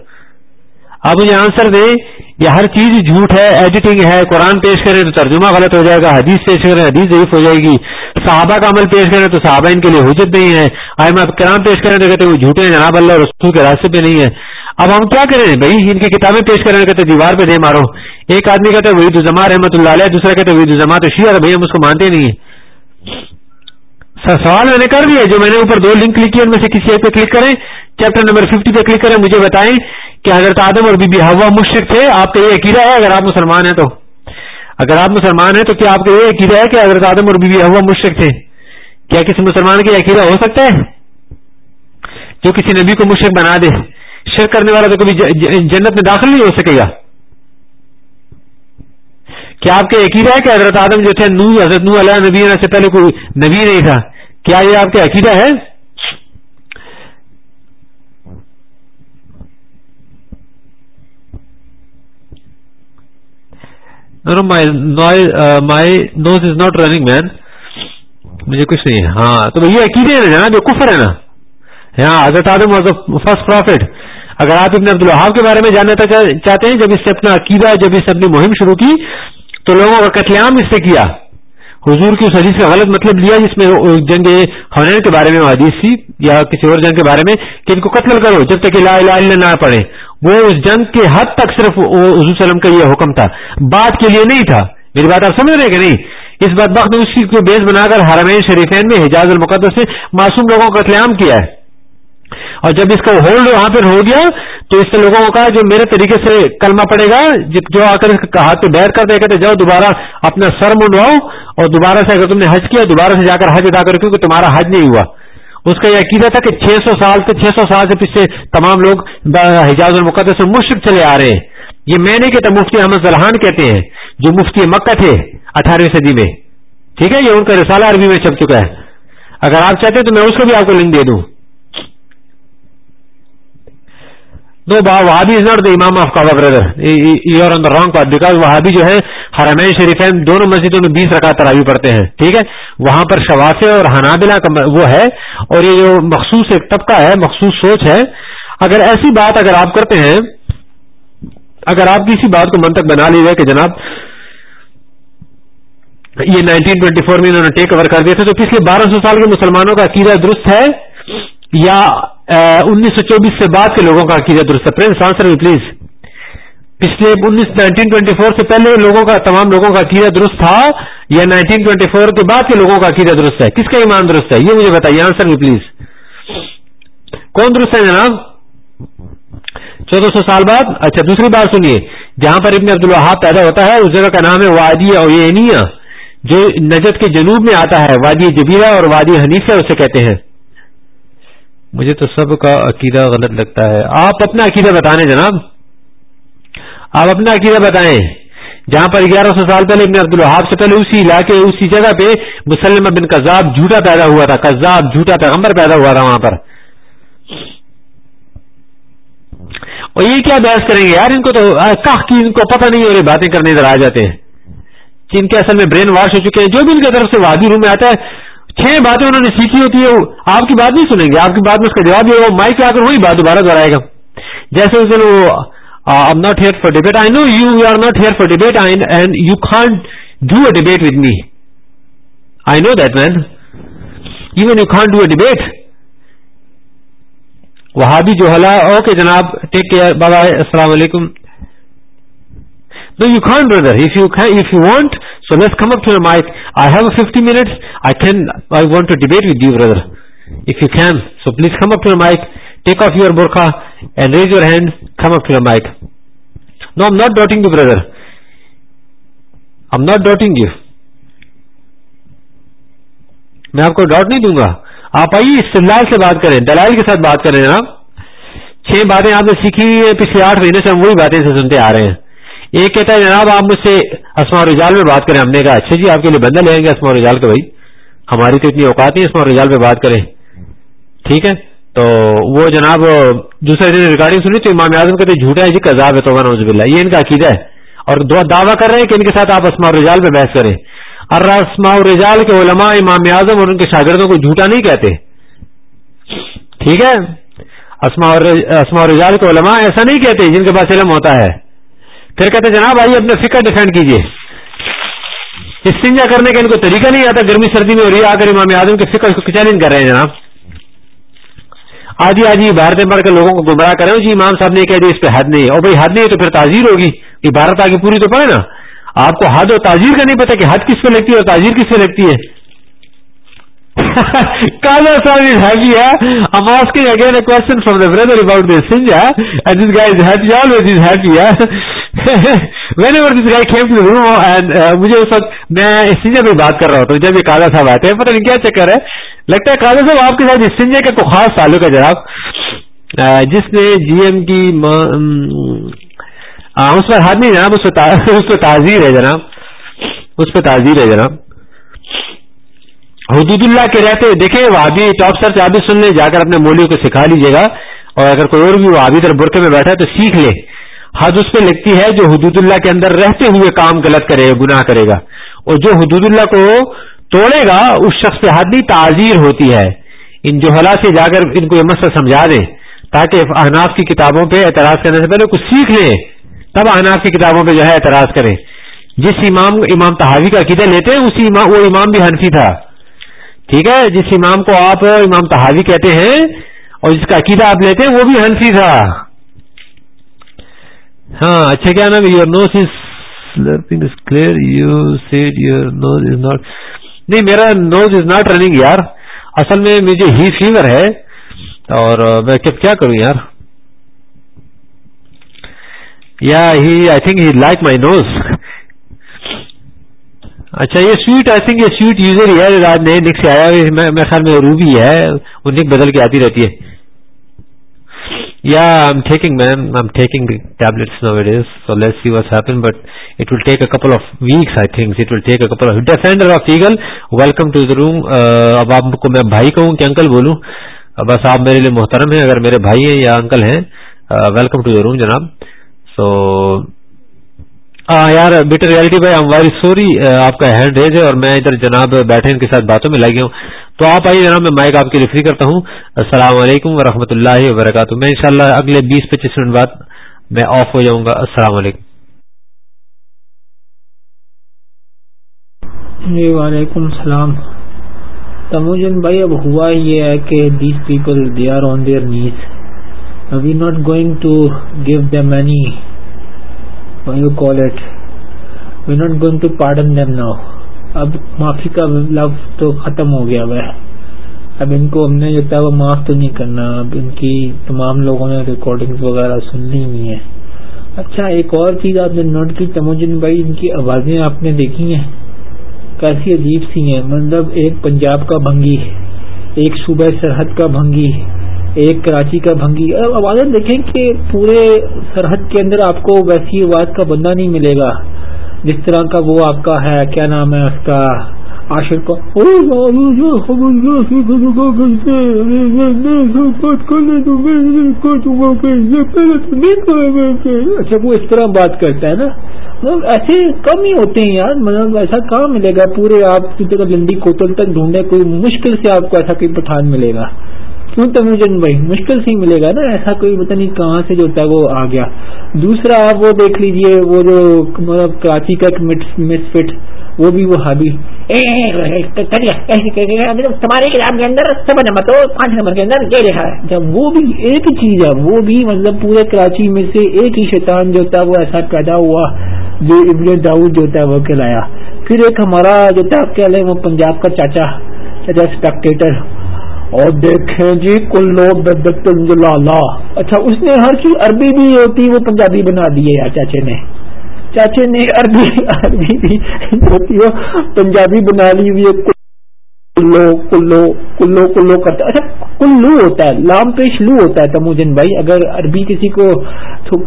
آپ مجھے آنسر دیں۔ یہ ہر چیز جھوٹ ہے ایڈیٹنگ ہے، قرآن پیش کریں تو ترجمہ غلط ہو جائے گا، حدیث پیش کریں حدیث ضعیف ہو جائے گی۔ صحابہ کا عمل پیش کریں تو صحابہ ان کے لیے حجت نہیں ہے۔ آئے آپ کرام پیش کریں تو کہتے ہیں وہ جھوٹے جناب اللہ رسول کے راستے پہ نہیں ہے۔ اب ہم کیا کریں؟ بھائی، ان کی کتابیں پیش کریں، کہتے دیوار پہ دے مارو۔ ایک آدمی کہتا ہے وحید الزما رحمۃ اللہ علیہ، دوسرا کہتا ہے وحید الزما تو شیعہ بھائی، ہم اس کو مانتے نہیں ہیں۔ سوال میں نے کر دیا جو میں نے اوپر دو لنک کلک کیے ان میں سے کسی ایک پہ کلک کریں، چیپٹر نمبر ففٹی پہ کلک کریں، مجھے بتائیں۔ کہ حضرت آدم اور بی بی ہوا مشرق تھے، آپ کا یہ عقیدہ ہے اگر آپ مسلمان ہیں تو۔ اگر آپ مسلمان ہیں تو کیا آپ کا یہ عقیدہ ہے کہ حضرت آدم اور بی بی ہوا مشرق تھے؟ کیا کسی مسلمان کا عقیدہ ہو سکتا ہے؟ جو کسی نبی کو مشرق بنا دے۔ شرک کرنے والا تو کبھی جنت میں داخل نہیں ہو سکے گا۔ کیا آپ کا عقیدہ ہے کہ حضرت آدم جو تھے نو حضرت نو علیہ نبی سے پہلے کوئی نبی نہیں تھا؟ کیا یہ آپ کا عقیدہ ہے؟ نو my nose is not running man مجھے کچھ نہیں ہے۔ ہاں تو یہ عقیدے ہیں نا جو کفر ہے نا۔ ہاں حضرت آدم واز فرسٹ پروفٹ اگر آپ ابن عبد الحاب کے بارے میں جاننا چاہتے ہیں، جب اس سے اپنا عقیدہ، جب اس نے اپنی مہم شروع کی، تو لوگوں کا قتل عام اس سے کیا۔ حضور کی اس حدیث کا غلط مطلب لیا، جس میں جنگ حنین کے بارے میں حدیث تھی، یا کسی اور جنگ کے بارے میں، کہ ان کو قتل کرو جب تک لا الہ الا نہ پڑھے وہ اس جنگ کے حد تک صرف حضور وسلم کا یہ حکم تھا۔ بات کے لیے نہیں تھا۔ میری بات آپ سمجھ رہے کہ نہیں؟ اس بات بخت نے اسی کو بیس بنا کر حرمین شریفین میں حجاز المقدس سے معصوم لوگوں کا قتل عام کیا ہے۔ اور جب اس کا ہولڈ وہاں پہ ہو گیا، تو اس سے لوگوں کو کہا جو میرے طریقے سے کلمہ پڑے گا، جو آ کر ہاتھ پہ بیٹھ کر دے کہتے جاؤ دوبارہ اپنا سر منڈواؤ اور دوبارہ سے اگر تم نے حج کیا، دوبارہ سے جا کر حج ادا کرو، کیونکہ تمہارا حج نہیں ہوا۔ اس کا یہ عقیدہ تھا کہ چھ سو سال سے چھ سو سال سے پیچھے تمام لوگ حجاز المقدس سے مشرق چلے آ رہے ہیں۔ یہ میں نہیں کہتا، مفتی احمد زلحان کہتے ہیں، جو مفتی مکہ تھے اٹھارہویں صدی میں۔ ٹھیک ہے، یہ ان کا رسالہ عربی میں چھپ چکا ہے۔ اگر آپ چاہتے ہیں تو میں اس کو بھی آپ کو لنک دے دوں۔ نو وہابی از ناٹ دا امام of Kaaba brother you are on the wrong part because وہابی جو ہے حرمین شریفین دونوں مسجدوں میں بیس رکعت تراوی پڑھتے ہیں، ٹھیک ہے؟ وہاں پر شوافے اور حنابلہ کا وہ ہے، اور یہ جو مخصوص ایک طبقہ ہے، مخصوص سوچ ہے، اگر ایسی بات اگر آپ کرتے ہیں، اگر آپ کسی بات کو منتق بنا لیجیے کہ جناب، یہ نائنٹین ٹوینٹی فور میں انہوں نے ٹیک اوور کر دیا تھا، تو پچھلے بارہ سو سال کے مسلمانوں کا عقیدہ درست ہے؟ یا انیس سو چوبیس سے بعد کے لوگوں کا عقیدہ درست ہے؟ Prince, answer please. پچھلے انیس نائنٹین ٹوینٹی فور سے پہلے لوگوں کا تمام لوگوں کا عقیدہ درست تھا یا نائنٹین ٹوینٹی فور کے بعد کے لوگوں کا عقیدہ درست ہے؟ کس کا ایمان درست ہے؟ یہ مجھے بتائیے آنسر پلیز کون درست ہے جناب؟ چودہ سو سال بعد؟ اچھا دوسری بات سنیے جہاں پر ابن عبد الحاب پیدا ہوتا ہے اس جگہ کا نام ہے وادی اوینیا جو نجد کے جنوب میں آتا ہے وادی جبیرہ اور وادی حنیفہ اسے کہتے ہیں۔ مجھے تو سب کا عقیدہ غلط لگتا ہے۔ آپ اپنا عقیدہ بتانے جناب۔ آپ اپنا عقیدہ بتائیں۔ جہاں پر گیارہ سو سال پہلے ابن عبد الحاب سے پہلے اسی علاقے، اسی جگہ پہ مسلم بن کذاب جھوٹا پیدا ہوا تھا۔ کذاب جھوٹا پیغمبر پیدا ہوا تھا وہاں پر۔ اور یہ کیا بحث کریں گے؟ یار ان کو تو کی ان کو پتہ نہیں ہو رہی باتیں کرنے ادھر آ جاتے ہیں۔ جن کے اصل میں برین واش ہو چکے ہیں۔ جو بھی ان کی طرف سے وادی روم میں آتا ہے، چھ باتیں انہوں نے سیکھی ہوتی ہے آپ کی بات نہیں سنیں گے۔ آپ کی بات میں اس کا جواب یہ مائک آ کر وہی بات دوبارہ دہرائے گا۔ جیسے اس دن وہ am not here for debate I know you you are not here for debate and you can't do a debate with me I know that man even you can't do a debate وہاں بھی جو حلا okay جناب take care بابا السلام علیکم No, you can't, brother. If you can, if you want, so let's come up to the mic. I have a 50 minutes. I can. I want to debate with you, brother. If you can, so please come up to the mic. Take off your burqa and raise your hand. Come up to the mic. No, I'm not doubting you, brother. I'm not doubting you. میں آپ کو doubt نہیں دوں گا آپ آئیے استدلال سے بات کریں دلائل کے ساتھ بات کریں جناب چھ باتیں آپ نے سیکھی ہوئی ہیں پچھلے آٹھ مہینے سے ہم وہی باتیں سے سنتے آ رہے ہیں ایک کہتا ہے جناب آپ مجھ سے اسما رجال میں بات کریں ہم نے کہا اچھا جی آپ کے لیے بندہ لیں گے اسما رجال کے بھائی ہماری تو اتنی اوقات نہیں اسما رجال پہ بات کریں ٹھیک ہے تو وہ جناب، دوسرے دن ریکارڈنگ سنی تو امام اعظم کہتے جھوٹا ہے جی کذاب ہے، تو نوز بلّہ یہ ان کا عقیدہ ہے۔ اور دعویٰ کر رہے ہیں کہ ان کے ساتھ آپ اسما رجال پہ بحث کریں۔ اور اسما رجال کے علماء امام اعظم اور ان کے شاگردوں کو جھوٹا نہیں کہتے۔ ٹھیک ہے؟ اسما رجال کے علماء ایسا نہیں کہتے جن کے پاس علم ہوتا ہے۔ پھر کہتے جناب، آئیے اپنے فکر ڈیفینڈ کیجیے استنجا کرنے کا ان کو طریقہ نہیں آتا، گرمی سردی میں اور یہ آ کر امام اعظم کے فکر کو چیلنج کر رہے ہیں جناب۔ آجی آجی بھارتیں پڑھ کر لوگوں کو گمراہ کریں۔ جی امام صاحب نے کہہ دیا جی، اس پہ حد نہیں۔ اور بھائی حد نہیں ہے تو پھر تعزیر ہوگی۔ عبارت آگے پوری تو پڑے نا۔ آپ کو حد اور تاجیر کا نہیں پتا کہ حد کس پہ لگتی ہے اور تاجیر کس پہ لگتی ہے۔ [LAUGHS] Kala is happy, yeah? I'm asking again a question from the brother about this ہاں؟ and this guy is happy, always is happy, yeah? ہاں؟ [LAUGHS] Whenever this guy came to the room, and uh, مجھے اس وقت میں سنجا پہ بات کر رہا ہوتا ہوں۔ جب یہ کالا صاحب آتے ہیں پتہ نہیں کیا چکر ہے۔ لگتا ہے کالا صاحب، آپ کے ساتھ اس سنجا کا کوئی خاص تعلق ہے جناب۔ جس نے جی ایم کی اس پر ہاتھ نہیں جناب، اس پہ تعزیر ہے جناب۔ اس پہ تعزیر ہے جناب۔ حدود اللہ کے رہتے دیکھیں، وہابی ٹاپ سر آپ سن لیں جا کر اپنے مولیوں کو سکھا لیجیے گا۔ اور اگر کوئی اور بھی وہابی طرف برقے میں بیٹھا ہے تو سیکھ لے۔ حد اس پہ لگتی ہے جو حدود اللہ کے اندر رہتے ہوئے کام غلط کرے، گناہ کرے گا۔ اور جو حدود اللہ کو توڑے گا، اس شخص پہ حد بھی تعزیر ہوتی ہے۔ ان جو حالات سے جا کر ان کو یہ مسئلہ سمجھا دیں، تاکہ احناف کی کتابوں پہ اعتراض کرنے سے پہلے کچھ سیکھ لیں۔ تب احناف کی کتابوں پہ جو ہے اعتراض کریں۔ جس امام امام تحاوی کا عقیدہ لیتے ہیں، اسی امام وہ امام بھی حنفی تھا۔ ٹھیک ہے، جس امام کو آپ امام تحاوی کہتے ہیں اور جس کا عقیدہ آپ لیتے ہیں، وہ بھی ہنسی تھا۔ ہاں اچھا کیا نام your nose is clear you said your nose is not نہیں، میرا نوز از ناٹ رننگ یار۔ اصل میں مجھے ہی فیور ہے۔ اور میں کیا کروں یار؟ یا ہی I think he like my nose اچھا یہ سویٹ آئی تھنک یہ سویٹ یوزر ہی ہے۔ آج نئے نک سے آیا میں خیال میں روبی ہے۔ وہ نک بدل کے آتی رہتی ہے۔ یا am taking ma'am am taking tablets no it is so let see what's happen but it will take a couple of weeks I think it will take a couple of defender of eagle welcome to the room اب آپ کو میں بھائی کہوں کہ uncle بولوں بس آپ میرے لیے محترم ہیں اگر میرے بھائی ہیں یا انکل ہیں ویلکم ٹو دا روم جناب سو ہاں یار، بیٹر ریالٹی بھائی ایم ویری سوری آپ کا ہینڈ ریز ہے اور میں ادھر جناب بیٹھے ان کے ساتھ باتوں میں لگی ہوں۔ تو آپ آئیے جناب، میں مائک آپ کی ریفری کرتا ہوں۔ السلام علیکم ورحمۃ اللہ وبرکاتہ۔ میں انشاءاللہ اگلے بیس پچیس منٹ بعد میں آف ہو جاؤں گا۔ السلام علیکم۔ جی وعلیکم السلام۔ تموجن بھائی، اب ہوا یہ ہے کہ these people they are on their need we not going to give them any you call it we not going to pardon them now اب معافی کا لفظ تو ختم ہو گیا وہ. اب ان کو ہم نے جو تھا وہ معاف تو نہیں کرنا. اب ان کی تمام لوگوں نے ریکارڈنگ وغیرہ سننی ہوئی ہیں. اچھا ایک اور چیز آپ نے نوٹ کی، تموجن بھائی، ان کی آوازیں آپ نے دیکھی ہیں. کیسی عجیب سی ہیں. مطلب ایک پنجاب کا بھنگی، ایک صوبہ سرحد کا بھنگی. ایک کراچی کا بھنگی۔ آواز دیکھیں کہ پورے سرحد کے اندر آپ کو ویسی آواز کا بندہ نہیں ملے گا۔ جس طرح کا وہ آپ کا ہے کیا نام ہے اس کا؟ آشر کا اچھا وہ اس طرح بات کرتا ہے نا۔ مطلب ایسے کم ہی ہوتے ہیں یار مطلب ایسا کہاں ملے گا؟ پورے آپ کی طرح لنڈی کوتل تک ڈھونڈے کوئی مشکل سے آپ کو ایسا کوئی پٹھان ملے گا۔ کیوں تموجن بھائی، مشکل سے ہی ملے گا نا، ایسا کوئی پتہ نہیں کہاں سے جو ہوتا ہے وہ آ گیا۔ دوسرا آپ وہ دیکھ لیجیے، وہ جو مطلب کراچی کا مس فٹ وہ بھی وہ ہابی تمہاری کتاب کے اندر سب نمبر تو پانچ نمبر کے اندر یہ لکھا ہے۔ جب وہ بھی ایک ہی چیز ہے، وہ بھی مطلب پورے کراچی میں سے ایک ہی شیطان جو ہوتا ہے، وہ ایسا پیدا ہوا، جو ابن داؤد جو ہوتا ہے، وہ کہلایا۔ پھر ایک ہمارا جو تھا کیا وہ پنجاب کا چاچا چاچا اسپیکٹیٹر اور دیکھیں جی کلو لالا اچھا اس نے ہر چیز عربی بھی ہوتی، وہ پنجابی بنا دی ہے چاچے نے۔ چاچے نے عربی عربی بھی ہوتی ہے پنجابی بنا لی ہوئی ہے۔ کلو کلو کلو کلو کرتا۔ اچھا کل لو ہوتا ہے، لام پیش لو ہوتا ہے تموجن بھائی۔ اگر عربی کسی کو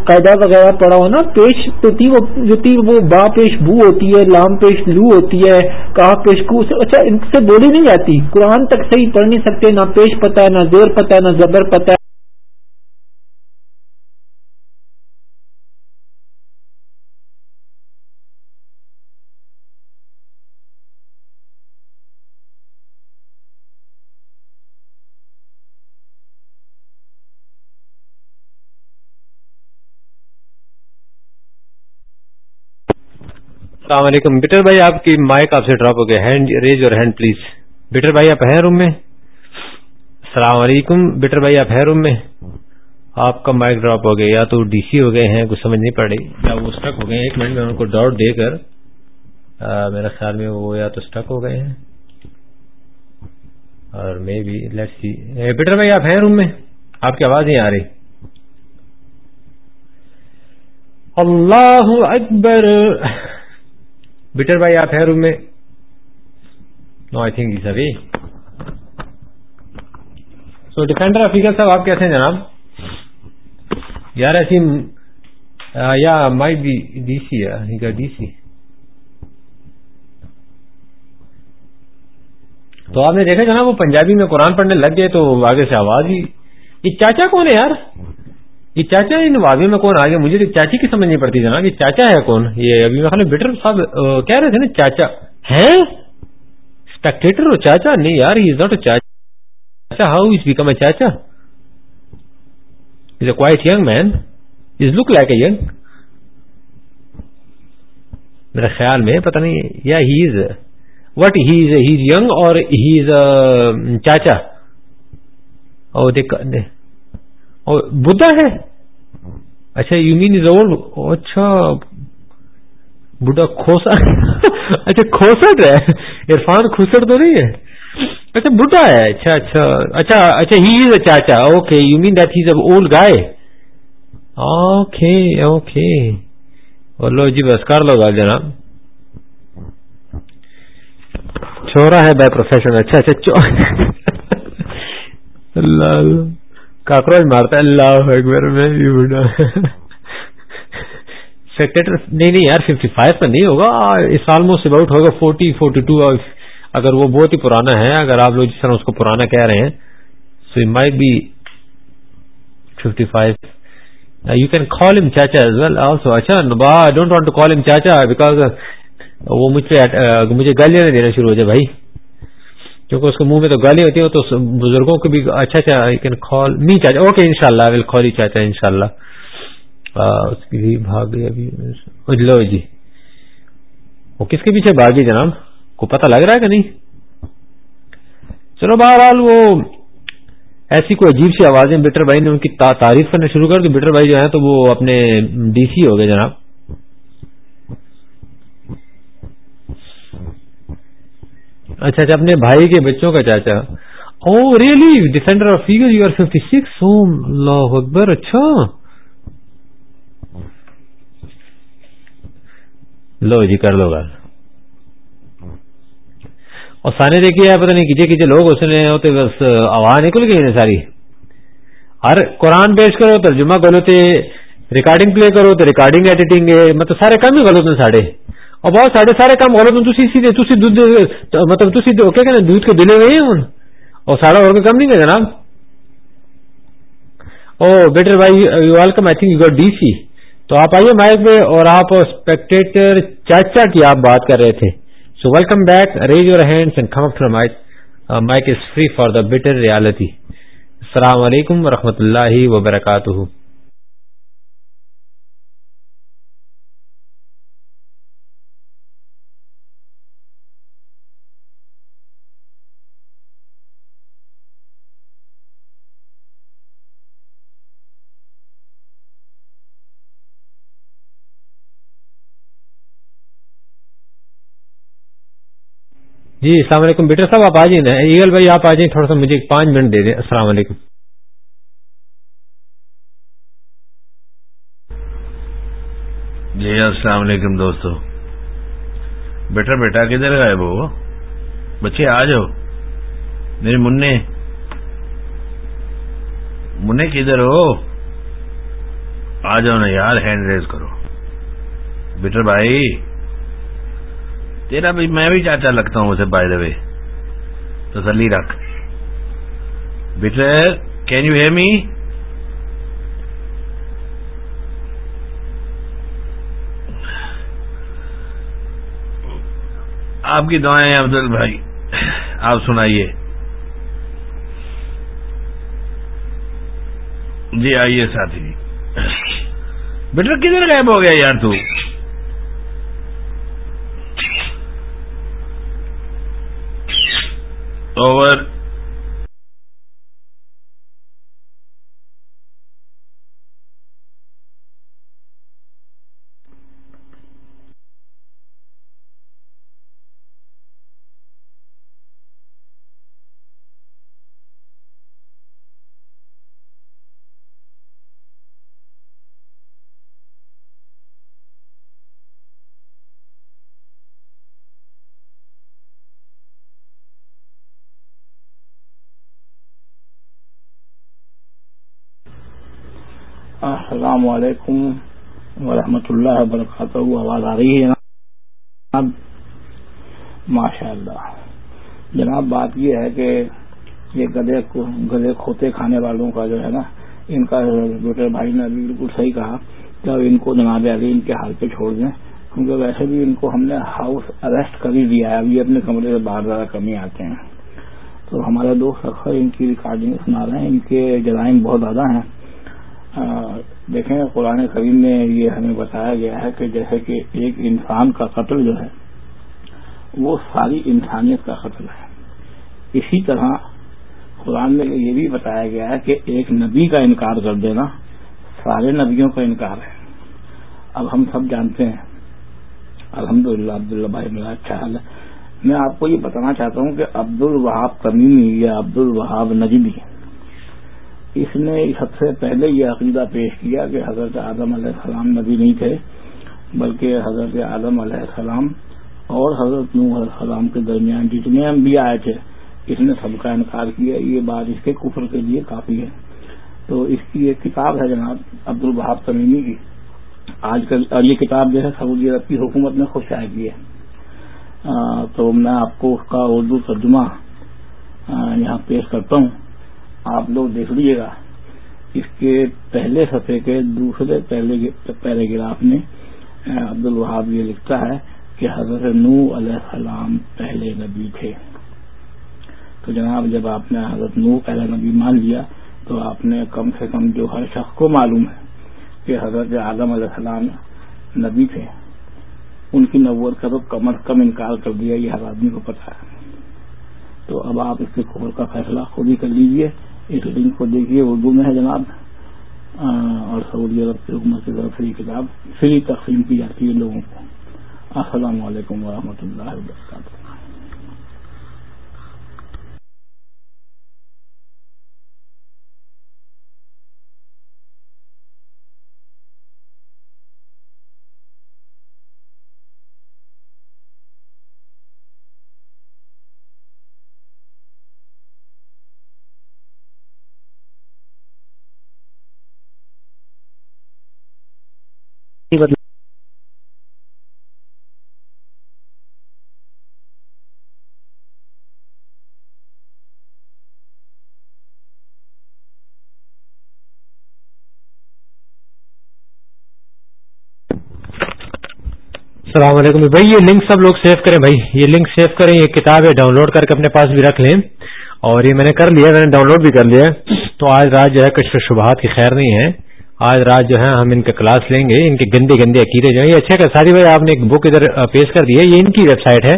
قاعدہ وغیرہ پڑا ہو نا، پیش تو تھی وہ جو تھی وہ با پیش بو ہوتی ہے، لام پیش لو ہوتی ہے کہاں پیش کو اچھا ان سے بولی نہیں جاتی۔ قرآن تک صحیح پڑھ نہیں سکتے، نہ پیش پتہ ہے نہ زیر پتہ ہے نہ زبر پتہ۔ ہے السلام علیکم۔ بیٹر بھائی، آپ کی مائک آپ سے ڈراپ ہو گیا۔ ہینڈ ریز اور ہینڈ پلیز بیٹر بھائی، آپ ہیں روم میں؟ السلام علیکم۔ بیٹر بھائی، آپ ہیں روم میں؟ آپ کا مائک ڈراپ ہو گیا یا تو ڈی سی ہو گئے ہیں، کچھ سمجھ نہیں پڑ رہی۔ یا وہ اسٹک ہو گئے ہیں۔ ایک منٹ میں ان کو ڈاؤٹ دے کر میرا خیال میں وہ یا تو اسٹک ہو گئے ہیں۔ اور میں بھی لیٹ سی پیٹر بھائی، آپ ہیں روم میں؟ آپ کی آواز نہیں آ رہی۔ اللہ اکبر۔ بیٹر بھائی آپ ہیں روم میں نو آئی تھنک سو ڈیفینڈر افیقر صاحب آپ کیسے ہیں جناب یار ایسی یا maybe D C D C تو آپ نے دیکھا جناب وہ پنجابی میں قرآن پڑھنے لگ گئے تو آگے سے آواز ہی یہ چاچا کون ہے یار یہ چاچا ان واضح میں کون آگے؟ مجھے چاچی کی سمجھ نہیں پڑتی جناب، یہ چاچا ہے کون؟ یہ ابھی میں بیٹر صاحب کہہ رہے تھے نا، چاچا۔ ہے اسپیکٹیٹر ہو چاچا؟ نہیں یار ہی از ناٹ چاچا۔ ہاؤ از بیکم اے چاچا؟ Is a quite young man is look like a young میرے خیال میں، پتہ نہیں، یا he is what he is he is young اور ہی از چاچا؟ اور اور بدھا ہے۔ اچھا یو مین از اولڈ اچھا بڈھا کھوسا۔ اچھا کھوسٹ ہے۔ عرفان کھوسٹ تو نہیں ہے۔ اچھا بڈھا ہے۔ اچھا اچھا اچھا اچھا ہی از اے چاچا۔ Okay you mean that has a old guy okay okay اور لو جی بس کر لو گا جناب۔ چھوڑا ہے بائی پروفیشن اچھا اچھا [LAUGHS] اللہ اللہ۔ کاکروچ مارتا ہے، اللہ اکبر، میں سیکٹر نہیں نہیں یار ففٹی فائیو کا نہیں ہوگا۔ اس آلموسٹ اباؤٹ ہوگا فورٹی فورٹی ٹو اگر وہ بہت ہی پرانا ہے، اگر آپ لوگ جس طرح اس کو پرانا کہہ رہے ہیں so my B fifty five you can call um چاچا ایز ویل آلسو اچھا I don't want to call um چاچا بیکاز وہ مجھ پہ uh, مجھے گالیاں دینا شروع ہو جائے، بھائی۔ کیونکہ اس کے منہ میں تو گالی ہوتی ہے تو بزرگوں کو بھی اچھا اچھا کین کال می چاچا، اوکے ان شاء اللہ ول کال چاچا ان شاء اللہ اس کی بھی بھاگ گئی ابھی۔ لو جی۔ وہ کس کے پیچھے بھاگی جناب؟ کو پتہ لگ رہا ہے کہ نہیں؟ چلو بہرحال وہ ایسی کوئی عجیب سی آوازیں، بٹر بھائی نے ان کی تعریف کرنا شروع کر دی۔ بٹر بھائی جو ہیں تو وہ اپنے ڈی سی ہو گئے جناب۔ اچھا اچھا اپنے بھائی کے بچوں کا چاچا۔ او really defender of figure you are fifty six اللہ اکبر اچھا۔ لو جی کر لو گا اور سانے دیکھیے پتہ نہیں کیجے کیجے لوگ اس نے ہوتے بس آواز نکل گئی نا ساری۔ ہر قرآن پیش کرو، ترجمہ غلط ریکارڈنگ پلے کرو تو ریکارڈنگ ایڈیٹنگ مطلب سارے کام ہی غلط ہیں ساڑھے۔ اور بہت ساڑھے سارے کام غلط مطلب کیا کہنا دودھ کے دلے ہوئے ہیں اور سارا اور کم نہیں ہے جناب؟ او، بیٹر بھائی you welcome I think you got D C تو آپ آئیے مائک پہ اور آپ اسپیکٹیٹر چاچا کی آپ بات کر رہے تھے۔ So welcome back raise your hands and come up from mic mic is free for the better reality السلام علیکم و اللہ وبرکاتہ جی السلام علیکم بیٹر صاحب، آپ آ جائیں ایگل بھائی، آپ آ جائیں، تھوڑا سا مجھے پانچ منٹ دے دیں۔ السلام علیکم۔ جی السلام علیکم دوستو۔ بیٹا بیٹا کدھر گئے وہ بچے، آ جاؤ۔ میرے منہ۔ منہ کدھر ہو؟ آ جاؤ نا یار، ہینڈ ریز کرو۔ بیٹر بھائی تیرا بھی میں بھی چاچا لگتا ہوں اسے بائی دا وے تسلی رکھ. Better can you hear me آپ کی دعائیں افضل بھائی. آپ سنائیے. جی آئیے ساتھی جی. بیٹر کدھر غائب ہو گیا یار تو اوور السلام علیکم ورحمۃ اللہ وبرکاتہ آواز آ رہی ہے جناب ماشاء اللہ جناب، بات یہ ہے کہ یہ گدے گدے کھوتے کھانے والوں کا جو ہے نا، ان کا بیٹے بھائی نے بالکل صحیح کہا کہ اب ان کو جناب علی ان کے حال پہ چھوڑ دیں۔ کیونکہ ویسے بھی ان کو ہم نے ہاؤس اریسٹ کر ہی دیا ہے۔ ابھی اپنے کمرے سے باہر زیادہ کمی آتے ہیں۔ تو ہمارے دوست اکثر ان کی ریکارڈنگ سنا رہے ہیں۔ ان کے جرائم بہت زیادہ ہیں۔ ہاں، دیکھیں، قرآن کریم میں یہ ہمیں بتایا گیا ہے کہ جیسے کہ ایک انسان کا قتل جو ہے، وہ ساری انسانیت کا قتل ہے۔ اسی طرح قرآن میں یہ بھی بتایا گیا ہے کہ ایک نبی کا انکار کر دینا سارے نبیوں کا انکار ہے۔ اب ہم سب جانتے ہیں الحمد للہ عبداللہ بھائی میرا اچھا حال ہے۔ میں آپ کو یہ بتانا چاہتا ہوں کہ عبد الوہاب تمیمی یا عبد الوہاب نجبی اس نے سب سے پہلے یہ عقیدہ پیش کیا کہ حضرت اعظم علیہ السلام نبی نہیں تھے، بلکہ حضرت اعظم علیہ السلام اور حضرت نوح علیہ السلام کے درمیان جتنے انبیاء آئے تھے، اس نے سب کا انکار کیا۔ یہ بات اس کے کفر کے لیے کافی ہے۔ تو اس کی ایک کتاب ہے جناب عبد البہاب تمیمی کی۔ آج کل اور یہ کتاب جو ہے، سعودی عرب کی حکومت نے خود شائع کی ہے۔ تو میں آپ کو اس کا اردو ترجمہ یہاں پیش کرتا ہوں۔ آپ لوگ دیکھ لیجیے گا اس کے پہلے سطح کے دوسرے پہلے پیراگراف میں عبد الوہاب یہ لکھتا ہے کہ حضرت نو علیہ السلام پہلے نبی تھے۔ تو جناب، جب آپ نے حضرت نو پہلا نبی مان لیا، تو آپ نے کم سے کم جو ہر شخص کو معلوم ہے کہ حضرت اعظم علیہ السلام نبی تھے۔ ان کی نوت کا تو کم از کم انکار کر دیا، یہ ہر آدمی کو پتا ہے۔ تو اب آپ اس کے کھول کا فیصلہ خود ہی کر لیجیے۔ اس لنک کو دیکھیے، اردو میں ہے جناب۔ اور سعودی عرب کی حکومت کی طرف سے یہ کتاب فری تقسیم کی جاتی ہے لوگوں کو۔ السلام علیکم ورحمۃ اللہ وبرکاتہ۔ السلام علیکم۔ بھائی، یہ لنک سب لوگ سیو کریں۔ بھائی، یہ لنک سیو کریں، یہ کتاب ہے، ڈاؤن لوڈ کر کے اپنے پاس بھی رکھ لیں۔ اور یہ میں نے کر لیا، میں نے ڈاؤن لوڈ بھی کر لیا۔ تو آج رات جو ہے کچھ شبہات کی خیر نہیں ہے۔ آج رات جو ہے ہم ان کا کلاس لیں گے، ان کے گندے گندے عقیدے جو ہیں۔ یہ اچھا کہ ساری بھائی، آپ نے ایک بک ادھر پیش کر دی ہے۔ یہ ان کی ویب سائٹ ہے۔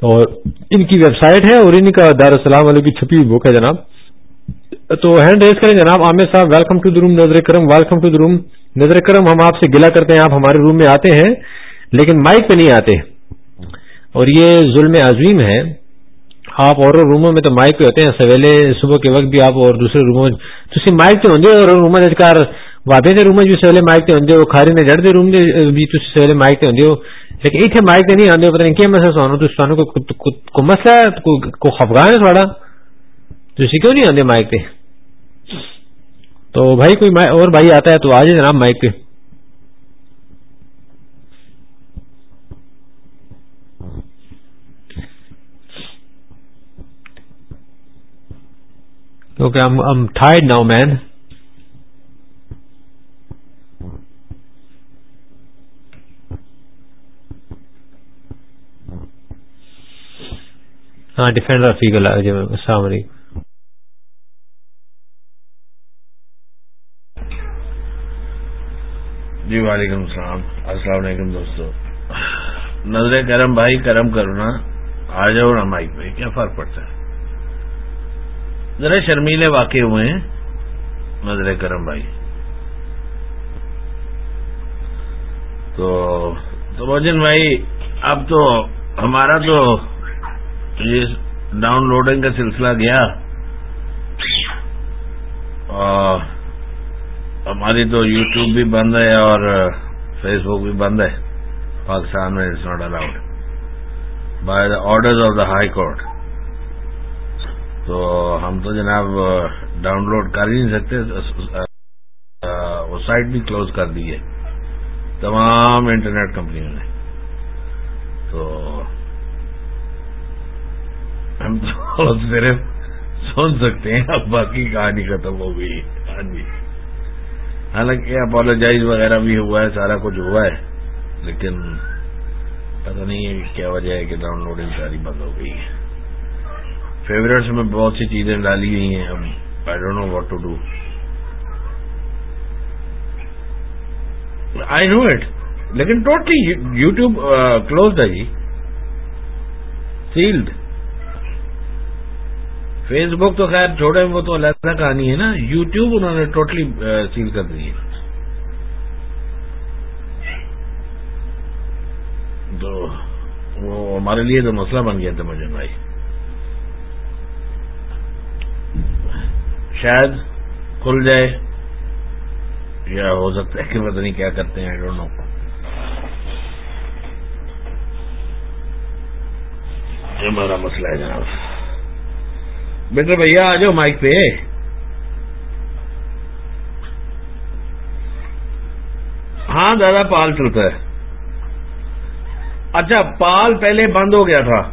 اور ان کی ویب سائٹ ہے اور ان کا دارالسلام والوں کی چھپی ہوئی بک ہے جناب۔ تو ہینڈ ریز کریں جناب۔ عامر صاحب welcome to the room Nazar Karam welcome to the room Nazar Karam, ہم آپ سے گلا کرتے ہیں، آپ ہمارے روم میں آتے ہیں۔ لیکن مائک پہ نہیں آتے۔ اور یہ ظلم عظیم ہے۔ آپ اور روموں میں تو مائک پہ ہوتے ہیں۔ سویلے صبح کے وقت بھی آپ اور دوسرے روموں میں مائک پہ ہوں اور روم ادھکار وعدے نے روم جو سویلے مائک پہ ہوں کھاری نے جڑتے روم بھی سویلے مائک پہ ہوں لیکن اتنے مائک پہ نہیں آتے پتہ نہیں کیا مسئلہ سونا تو سانو کو مسئلہ ہے کو خفگان ہے تھوڑا تو کیوں نہیں آتے مائک پہ؟ تو بھائی کوئی اور بھائی آتا ہے تو آ جائے جناب مائک پہ۔ کیونکہ ہم ناؤ مین ہاں ڈیفینڈر رفیق اللہ السلام علیکم. جی وعلیکم السلام. السلام علیکم دوستو. نظر کرم بھائی کرم کرو نا. آ جاؤ نا مائک بھائی کیا فرق پڑتا ہے؟ ذرا شرمیلے واقع ہوئے ہیں۔ نظر کرم بھائی۔ تو تو موجن بھائی، اب تو ہمارا تو یہ ڈاؤن لوڈنگ کا سلسلہ گیا۔ اور ہماری تو یوٹیوب بھی بند ہے اور فیس بک بھی بند ہے۔ پاکستان میں it's not allowed by the order of the high court تو ہم تو جناب ڈاؤن لوڈ کر ہی نہیں سکتے وہ سائٹ بھی کلوز کر دی ہے۔ تمام انٹرنیٹ کمپنیوں نے۔ تو ہم تو [LAUGHS] صرف سن سکتے ہیں، اب باقی کہانی ختم ہو گئی۔ ہاں جی۔ حالانکہ اپالوجائز وغیرہ بھی ہوا ہے، سارا کچھ ہوا ہے، لیکن پتہ نہیں ہے کیا وجہ ہے کہ ڈاؤن لوڈنگ ساری بند ہو گئی۔ ہے فیوریٹس میں بہت سی چیزیں ڈالی گئی ہیں اب I don't know what to do I know it لیکن ٹوٹلی یو ٹیوب کلوز ہے جی۔ سیلڈ فیس بک تو خیر چھوڑے، وہ تو علیحدہ کہانی ہے نا۔ یو ٹیوب انہوں نے ٹوٹلی سیل uh, کر دی ہے۔ تو وہ ہمارے لیے تو مسئلہ بن گیا تھا مجھے بھائی۔ شاید کھل جائے یا ہو سکتا ہے کہ پتہ نہیں کیا کرتے ہیں ڈونٹ نو یہ ہمارا مسئلہ ہے جناب۔ بیٹر بھیا آ جاؤ مائک پہ۔ ہاں دادا، پال چلتا ہے۔ اچھا پال پہلے بند ہو گیا تھا۔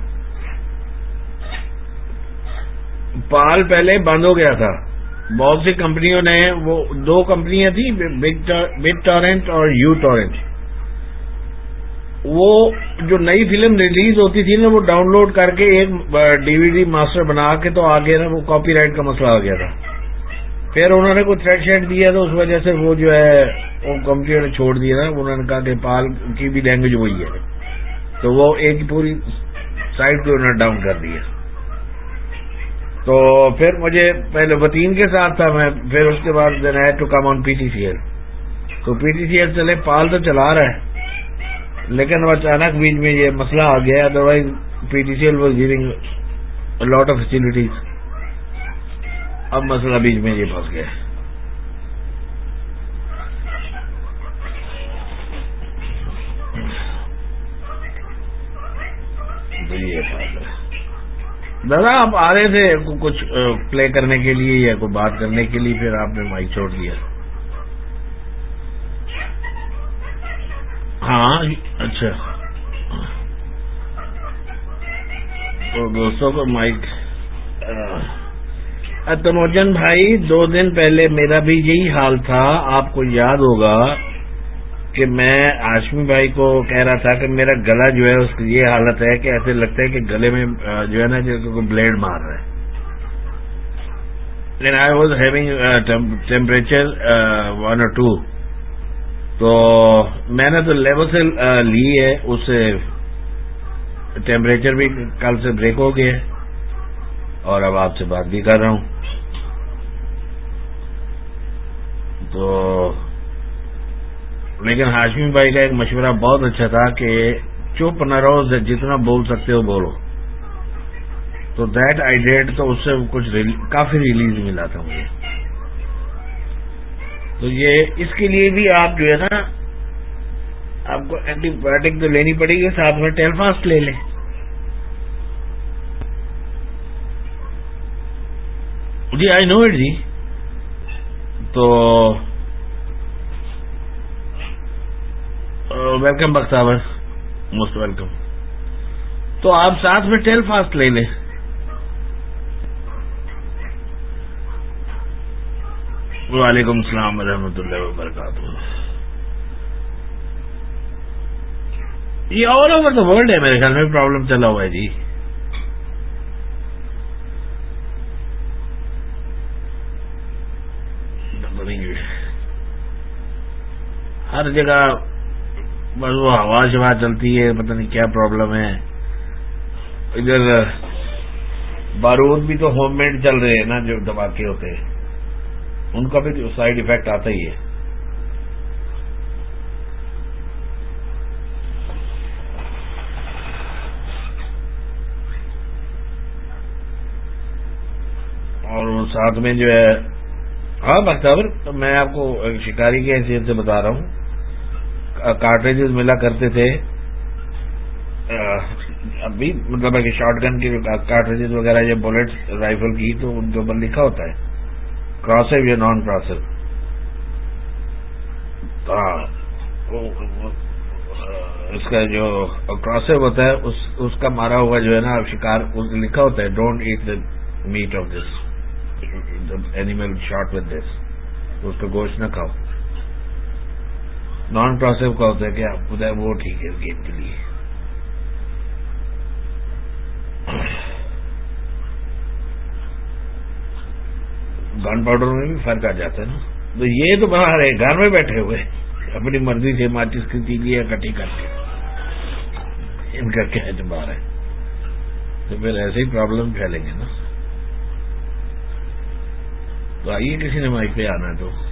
پال پہلے بند ہو گیا تھا۔ بہت سی کمپنیوں نے وہ دو کمپنیاں تھیں بگ ٹورنٹ اور یو ٹورنٹ وہ جو نئی فلم ریلیز ہوتی تھی نا، وہ ڈاؤن لوڈ کر کے ایک ڈی وی ڈی ماسٹر بنا کے تو آگے نا وہ کاپی رائٹ کا مسئلہ آ گیا تھا۔ پھر انہوں نے کوئی تھریڈ شیڈ دیا تو اس وجہ سے وہ جو ہے، وہ کمپنیوں نے چھوڑ دیا نا۔ انہوں نے کہا کہ پال کی بھی لینگویج وہی ہے۔ تو وہ ایک پوری سائٹ کو انہوں نے ڈاؤن کر دیا۔ تو پھر مجھے پہلے وطین کے ساتھ تھا میں، پھر اس کے بعد then to come on P T C L تو پی ٹی سی ایل چلے، پال تو چلا رہا ہے، لیکن وہ اچانک بیچ میں یہ مسئلہ آ گیا otherwise P T C L was giving lot of facilities اب مسئلہ بیچ میں یہ پھنس گیا۔ دادا، آپ آ رہے تھے کچھ پلے کرنے کے لیے یا کوئی بات کرنے کے لیے، پھر آپ نے مائک چھوڑ دیا۔ ہاں اچھا۔ تو دوستوں کو مائک تنوجن بھائی، دو دن پہلے میرا بھی یہی حال تھا۔ آپ کو یاد ہوگا کہ میں آشمی بھائی کو کہہ رہا تھا کہ میرا گلا جو ہے اس کی یہ حالت ہے کہ ایسے لگتا ہے کہ گلے میں جو ہے نا، جو بلیڈ مار رہا ہے۔ لیکن I was having temperature one اور ٹو تو میں نے تو لیول سے لی ہے۔ اس سے ٹیمپریچر بھی کل سے بریک ہو گیا۔ ہے اور اب آپ سے بات بھی کر رہا ہوں۔ تو لیکن ہاشمی بھائی کا ایک مشورہ بہت اچھا تھا کہ چپ نہ رہو جتنا بول سکتے ہو بولو۔ تو دیٹ آئی ڈیٹ تو اس سے کچھ کافی ریلیز ملا تھا مجھے۔ تو یہ اس کے لیے بھی آپ جو ہے نا، آپ کو اینٹی بایوٹک تو لینی پڑے گی، ساتھ میں ٹیلفاسٹ لے لیں۔ جی آئی نو اٹ جی۔ تو ویلکم بختاور موسٹ ویلکم تو آپ ساتھ میں ٹیل فاسٹ لے لیں۔ وعلیکم السلام ورحمۃ اللہ وبرکاتہ۔ یہ آل اوور دا ورلڈ ہے میرے خیال میں پرابلم چلا ہوا ہے جی۔ ہر جگہ بس وہ ہوا شوا چلتی ہے، پتہ نہیں کیا پرابلم ہے۔ ادھر، بارود بھی تو ہوم میڈ چل رہے ہیں نا، جو دھماکے ہوتے ہیں۔ ان کا بھی سائڈ افیکٹ آتا ہی ہے۔ اور ساتھ میں جو ہے ہاں بختاور میں آپ کو شکاری کی حیثیت سے بتا رہا ہوں۔ کارٹریجز ملا کرتے تھے۔ ابھی مطلب ہے کہ شارٹ گن کی کارٹریجز وغیرہ یا بلٹ رائفل کی تو ان کے اوپر لکھا ہوتا ہے۔ کراسو یا نان کراسو ہاں، اس کا جو کراس ہوتا ہے، اس اس کا مارا ہوا جو ہے نا شکار لکھا ہوتا ہے don't eat the meat of this animal shot with this اس کا گوشت نہ کھاؤ۔ نان پروسیو کا ہوتا ہے کہ آپ خدا وہ ٹھیک ہے گیم کے لیے۔ گن پاؤڈر میں بھی فرق آ جاتا ہے نا۔ تو یہ تو باہر ہے، گھر میں بیٹھے ہوئے۔ اپنی مرضی سے ماچس کی تیلی یا کٹی کر کے۔ ان کا کیا اعتبار ہے؟ تو پھر ایسے ہی پرابلم پھیلیں گے نا۔ تو آئیے کسی نے مائک پہ آنا ہے تو۔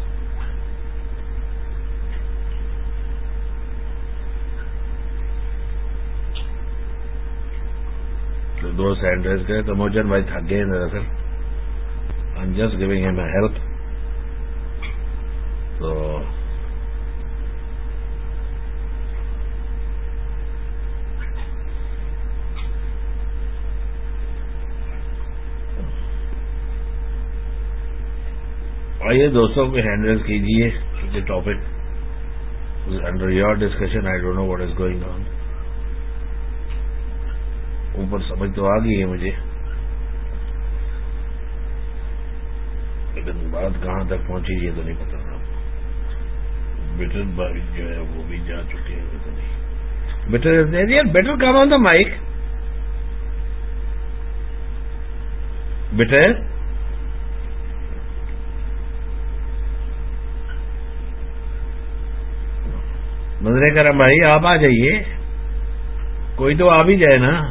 دو سینڈریز گئے تو موجن بھائی تھک گئے دراصل۔ I just giving a my help تو آئیے دوستوں کو ہینڈل کیجیے۔ Topic under your discussion I don't know what is going on اوپر سمجھ تو آ گئی ہے مجھے۔ لیکن بات کہاں تک پہنچی یہ تو نہیں پتا۔ نا بیٹر بھائی جو ہے وہ بھی جا چکے ہیں تو نہیں۔ Better better come on the mic? Better? نظر کرم بھائی، آپ آ جائیے۔ کوئی تو آ بھی جائے نا۔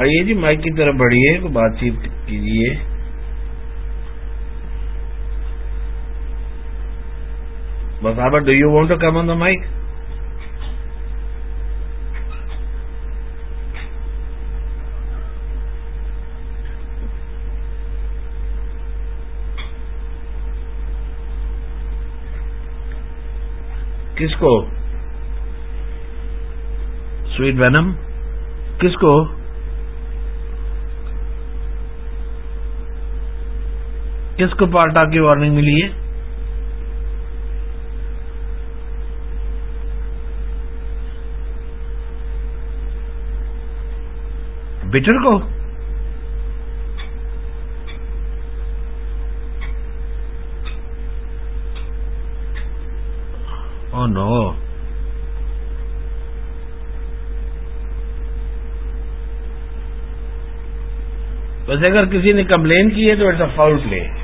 آئیے جی مائک کی طرف بڑھیے بات چیت کیجیے۔ بس آپ do you want to come on the mic کس کو؟ سویٹ وینم کس کو؟ کس کو پارٹا کی وارننگ ملی ہے؟ بٹر کو۔ او نو۔ ویسے اگر کسی نے کمپلین کی ہے تو اٹس اے فاؤل پلے۔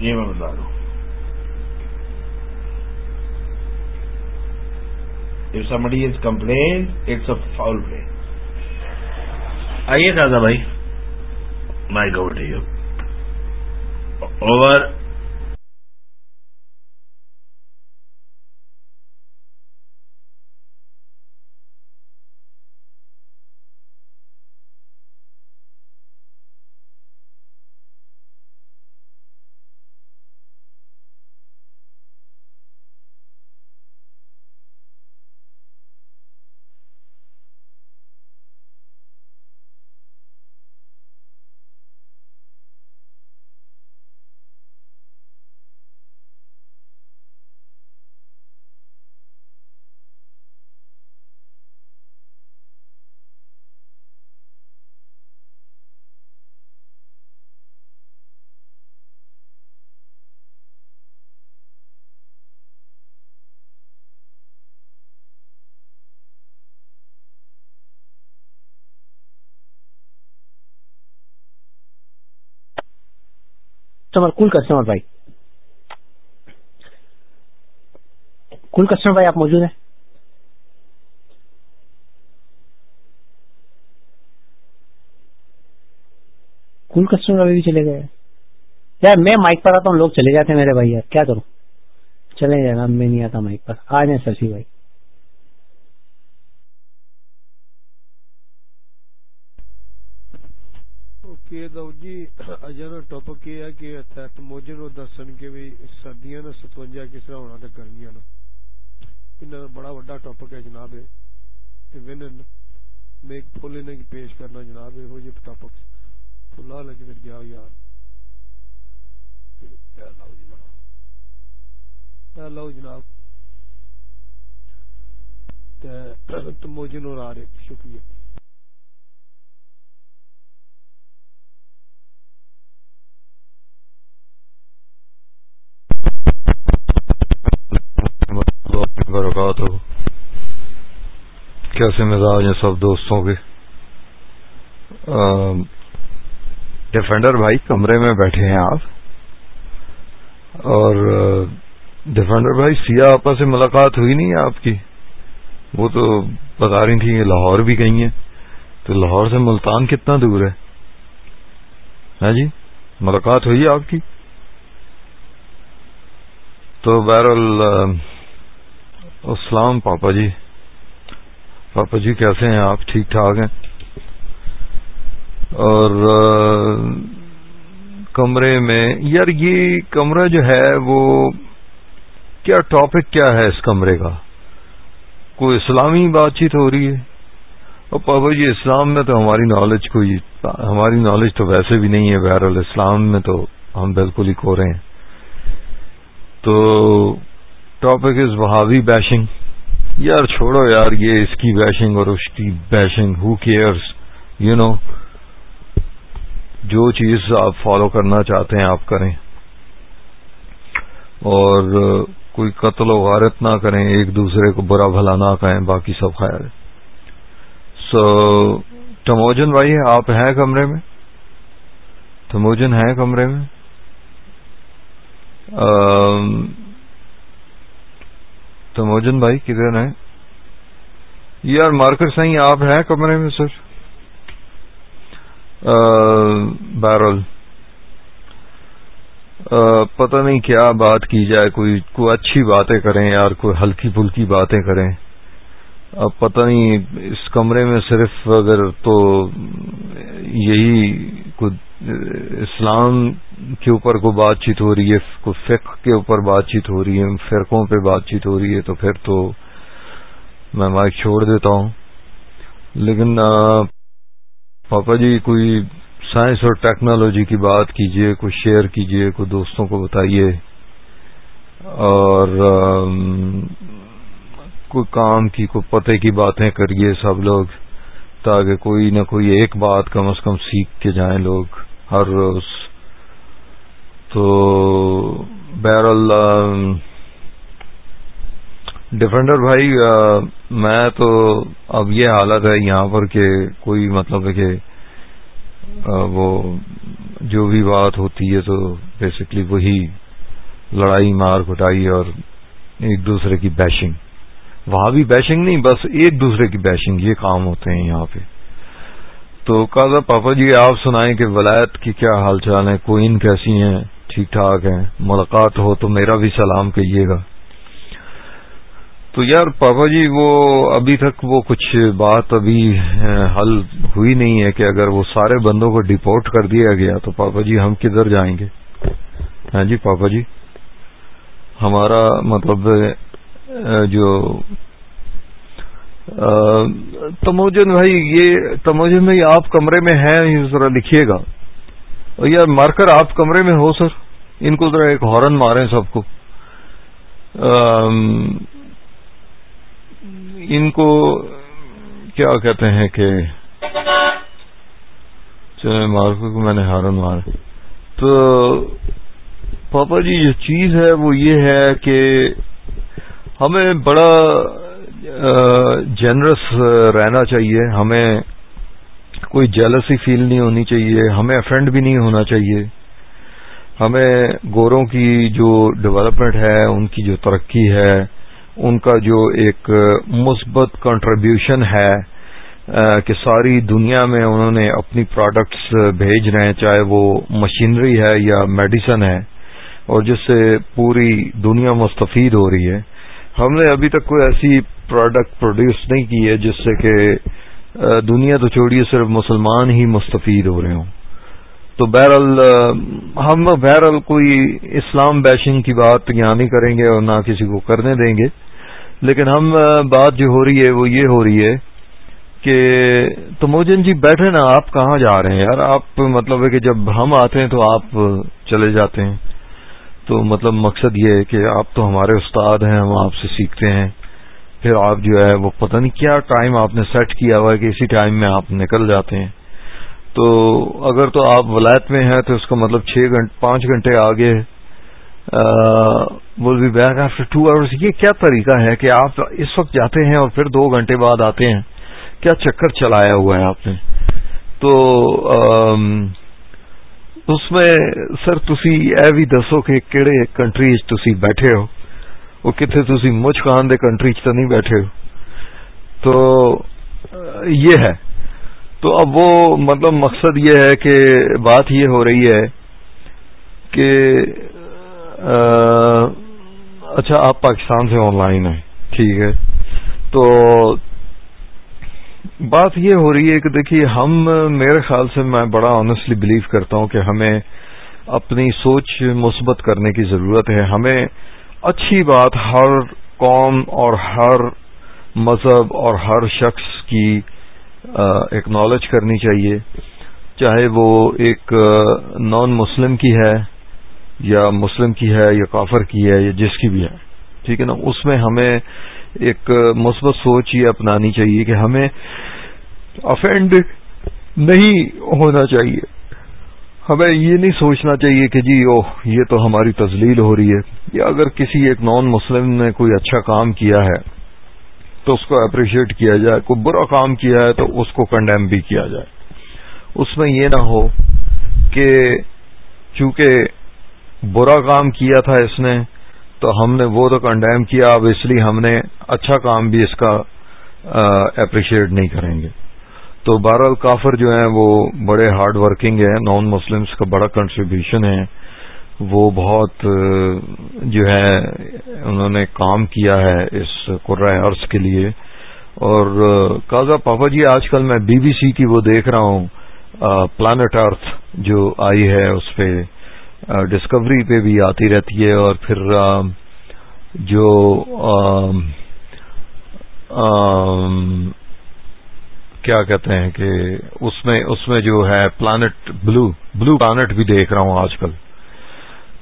یہ میں بتا دوں If somebody is complained, it's a foul play. آئیے دادا بھائی۔ My god you over customer کل کسٹمر بھائی۔ کل کسٹمر بھائی آپ موجود ہیں۔ کل کسٹمر ابھی بھی چلے گئے۔ یار میں مائک پر آتا ہوں، لوگ چلے جاتے ہیں میرے بھائی یار، کیا کروں؟ چلے جائے گا میں نہیں آتا مائک پر۔ آ جائیں سر سی بھائی۔ کہ جی اجا ٹاپک یہ ہے کہ تحت موجن دسن کے بھی سردیاں نے ستوجا کس طرح ہونا گرمیاں ان بڑا وڈا ٹاپک ہے جناب ون میں ایک پھول نے پیش کرنا جناب یہ جی ٹاپک پھلا لے کے پھر گیا یار۔ لو جناب۔ تو موجن اور آ رہے، شکریہ۔ برکات کیسے مزاج ہیں سب دوستوں کے؟ ڈیفینڈر بھائی کمرے میں بیٹھے ہیں آپ۔ اور ڈیفینڈر بھائی سیاہ آپا سے ملاقات ہوئی نہیں آپ کی؟ وہ تو بتا رہی تھی لاہور بھی گئی ہیں۔ تو لاہور سے ملتان کتنا دور ہے؟ ہاں جی ملاقات ہوئی آپ کی؟ تو بہرحال السلام پاپا جی۔ پاپا جی کیسے ہیں؟ آپ ٹھیک ٹھاک ہیں؟ اور کمرے میں، یار یہ کمرہ جو ہے، وہ کیا ٹاپک کیا ہے اس کمرے کا؟ کوئی اسلامی بات چیت ہو رہی ہے؟ اور پاپا جی اسلام میں تو ہماری نالج کوئی، ہماری نالج تو ویسے بھی نہیں ہے، بہرحال اسلام میں تو ہم بالکل ہی کھو رہے ہیں۔ تو ٹاپک از وہابی بیشنگ۔ یار چھوڑو یار، یہ اس کی بیشنگ اور اس کی bashing who cares you know جو چیز آپ فالو کرنا چاہتے ہیں آپ کریں۔ اور کوئی قتل و غارت نہ کریں، ایک دوسرے کو برا بھلا نہ کہیں، باقی سب خیر۔ سو ٹموجن بھائی، آپ ہیں کمرے میں؟ ٹموجن ہیں کمرے میں؟ تموجن بھائی، کدھر ہیں؟ یار مارکر صحیح آپ ہیں کمرے میں سر؟ بہرحال۔ پتہ نہیں کیا بات کی جائے، کوئی کوئی اچھی باتیں کریں یار، کوئی ہلکی پھلکی باتیں کریں۔ اب پتہ نہیں، اس کمرے میں صرف اگر تو یہی کوئی اسلام کے اوپر کوئی بات چیت ہو رہی ہے کوئی فقہ کے اوپر بات چیت ہو رہی ہے، فرقوں پہ بات چیت ہو رہی ہے، تو پھر تو میں مائک چھوڑ دیتا ہوں۔ لیکن پاپا جی کوئی سائنس اور ٹیکنالوجی کی بات کیجیے، کوئی شیئر کیجیے، کوئی دوستوں کو بتائیے، اور کوئی کام کی، کوئی پتے کی باتیں کریے سب لوگ، تاکہ کوئی نہ کوئی ایک بات کم از کم سیکھ کے جائیں لوگ۔ ہر روز۔ تو بہرحال ڈیفینڈر بھائی میں تو اب یہ حالت ہے یہاں پر کہ کوئی مطلب ہے کہ وہ جو بھی بات ہوتی ہے تو بیسکلی وہی لڑائی، مار کٹائی اور ایک دوسرے کی بیشنگ وہاں بھی بیشنگ نہیں، بس ایک دوسرے کی بیشنگ یہ کام ہوتے ہیں یہاں پہ۔ تو کہا پاپا جی آپ سنائیں کہ ولایت کی کیا حال چال ہے کوئن کیسی ہیں؟ ٹھیک ٹھاک ہیں؟ ملاقات ہو تو میرا بھی سلام کہیے گا۔ تو یار پاپا جی وہ ابھی تک وہ کچھ بات ابھی حل ہوئی نہیں ہے کہ اگر وہ سارے بندوں کو ڈپورٹ کر دیا گیا تو پاپا جی ہم کدھر جائیں گے؟ ہاں جی پاپا جی ہمارا مطلب جو تموجن بھائی، یہ تموجن بھائی، آپ کمرے میں ہیں ذرا لکھیے گا۔ یار مارکر، آپ کمرے میں ہو، سر۔ ان کو ذرا ایک ہارن مارے سب کو۔ ان کو کیا کہتے ہیں کہ مارکر کو میں نے ہارن مارا تو پاپا جی جو چیز ہے وہ یہ ہے کہ ہمیں بڑا جنرس رہنا چاہیے، ہمیں کوئی جیلسی فیل نہیں ہونی چاہیے، ہمیں افینڈ بھی نہیں ہونا چاہیے۔ ہمیں گوروں کی جو ڈیولپمنٹ ہے، ان کی جو ترقی ہے، ان کا جو ایک مثبت کنٹریبیوشن ہے کہ ساری دنیا میں انہوں نے اپنی پروڈکٹس بھیج رہے ہیں، چاہے وہ مشینری ہے یا میڈیسن ہے، اور جس سے پوری دنیا مستفید ہو رہی ہے۔ ہم نے ابھی تک کوئی ایسی پروڈکٹ پروڈیوس نہیں کی ہے جس سے کہ دنیا تو چھوڑیے، صرف مسلمان ہی مستفید ہو رہے ہوں۔ تو بہرحال ہم بہرحال کوئی اسلام بیشنگ کی بات یہاں نہیں کریں گے اور نہ کسی کو کرنے دیں گے۔ لیکن ہم بات جو ہو رہی ہے، وہ یہ ہو رہی ہے کہ، تو موجن جی بیٹھے نا، آپ کہاں جا رہے ہیں؟ یار، آپ مطلب ہے کہ جب ہم آتے ہیں تو آپ چلے جاتے ہیں۔ تو مطلب مقصد یہ ہے کہ آپ تو ہمارے استاد ہیں، ہم آپ سے سیکھتے ہیں۔ پھر آپ جو ہے وہ پتہ نہیں کیا ٹائم آپ نے سیٹ کیا ہوا ہے کہ اسی ٹائم میں آپ نکل جاتے ہیں۔ تو اگر تو آپ ولایت میں ہیں تو اس کا مطلب چھ گھنٹے پانچ گھنٹے آگے will be back after two hours یہ کیا طریقہ ہے کہ آپ اس وقت جاتے ہیں اور پھر دو گھنٹے بعد آتے ہیں؟ کیا چکر چلایا ہوا ہے آپ نے؟ تو اس میں سر تسی اے بھی دسو کہ کہڑے کنٹری تسی بیٹھے ہو۔ وہ کتنے تسی مجھ کان دے کنٹری تو نہیں بیٹھے ہو۔ تو یہ ہے۔ تو اب وہ مطلب مقصد یہ ہے کہ بات یہ ہو رہی ہے کہ اچھا آپ پاکستان سے آن لائن ہیں۔ ٹھیک ہے۔ تو بات یہ ہو رہی ہے کہ دیکھیے، ہم، میرے خیال سے میں بڑا آنےسٹلی بلیو کرتا ہوں کہ ہمیں اپنی سوچ مثبت کرنے کی ضرورت ہے۔ ہمیں اچھی بات ہر قوم اور ہر مذہب اور ہر شخص کی اکنالج کرنی چاہیے۔ چاہے وہ ایک نان مسلم کی ہے یا مسلم کی ہے یا کافر کی ہے یا جس کی بھی ہے۔ ٹھیک ہے نا؟ اس میں ہمیں ایک مثبت سوچ یہ اپنانی چاہیے کہ ہمیں افینڈ نہیں ہونا چاہیے۔ ہمیں یہ نہیں سوچنا چاہیے کہ جی اوہ، یہ تو ہماری تزلیل ہو رہی ہے۔ یا اگر کسی ایک نان مسلم نے کوئی اچھا کام کیا ہے، تو اس کو اپریشیٹ کیا جائے، کوئی برا کام کیا ہے، تو اس کو کنڈیم بھی کیا جائے۔ اس میں یہ نہ ہو کہ چونکہ برا کام کیا تھا اس نے تو ہم نے وہ تو کنڈیم کیا اب اس لیے ہم نے اچھا کام بھی اس کا اپریشیٹ نہیں کریں گے۔ تو بہرحال کافر جو ہیں وہ بڑے ہارڈ ورکنگ ہیں نان مسلمس کا بڑا کنٹریبیوشن ہے۔ وہ بہت جو ہے، انہوں نے کام کیا ہے اس قرآن عرض کے لیے۔ اور کازا پاپا جی آج کل میں بی بی سی کی وہ دیکھ رہا ہوں پلانٹ ارتھ جو آئی ہے اس پہ۔ ڈسکوری پہ بھی آتی رہتی ہے اور پھر جو کیا کہتے ہیں کہ اس میں اس میں جو ہے پلانٹ بلو بلو پلانٹ بھی دیکھ رہا ہوں آج کل۔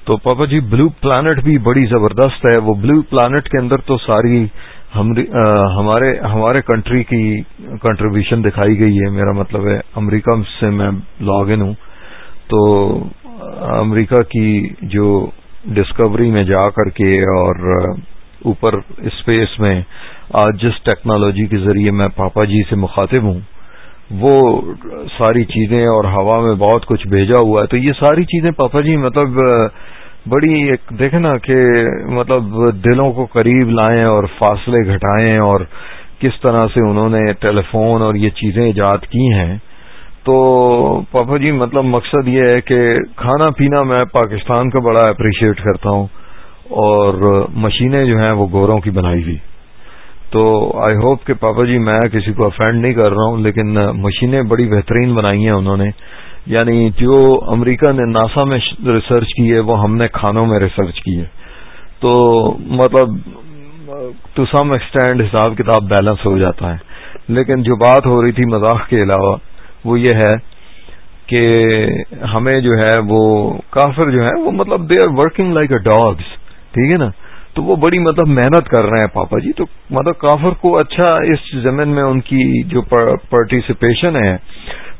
تو پاپا جی بلو پلانٹ بھی بڑی زبردست ہے۔ وہ بلو پلانٹ کے اندر تو ساری ہمارے ہمارے کنٹری کی کنٹریبیوشن دکھائی گئی ہے۔ میرا مطلب ہے، امریکہ سے میں لاگ ان ہوں۔ تو امریکہ کی جو ڈسکوری میں جا کر کے اور اوپر اسپیس میں آج جس ٹیکنالوجی کے ذریعے میں پاپا جی سے مخاطب ہوں، وہ ساری چیزیں اور ہوا میں بہت کچھ بھیجا ہوا ہے۔ تو یہ ساری چیزیں پاپا جی مطلب بڑی ایک دیکھیں نا کہ مطلب دلوں کو قریب لائیں اور فاصلے گھٹائیں اور کس طرح سے انہوں نے ٹیلی فون اور یہ چیزیں ایجاد کی ہیں۔ تو پاپا جی مطلب مقصد یہ ہے کہ کھانا پینا میں پاکستان کا بڑا اپریشیٹ کرتا ہوں اور مشینیں جو ہیں وہ گوروں کی بنائی ہوئی۔ تو آئی ہوپ کہ پاپا جی میں کسی کو افینڈ نہیں کر رہا ہوں، لیکن مشینیں بڑی بہترین بنائی ہیں انہوں نے۔ یعنی جو امریکہ نے ناسا میں ریسرچ کی ہے، وہ ہم نے کھانوں میں ریسرچ کی ہے۔ تو مطلب ٹو سم ایکسٹینڈ حساب کتاب بیلنس ہو جاتا ہے۔ لیکن جو بات ہو رہی تھی مذاق کے علاوہ وہ یہ ہے کہ ہمیں جو ہے وہ کافر جو ہے وہ مطلب they are working like a dogs ٹھیک ہے نا؟ تو وہ بڑی مطلب محنت کر رہے ہیں پاپا جی تو مطلب کافر کو اچھا اس زمین میں ان کی جو پارٹیسپیشن ہے،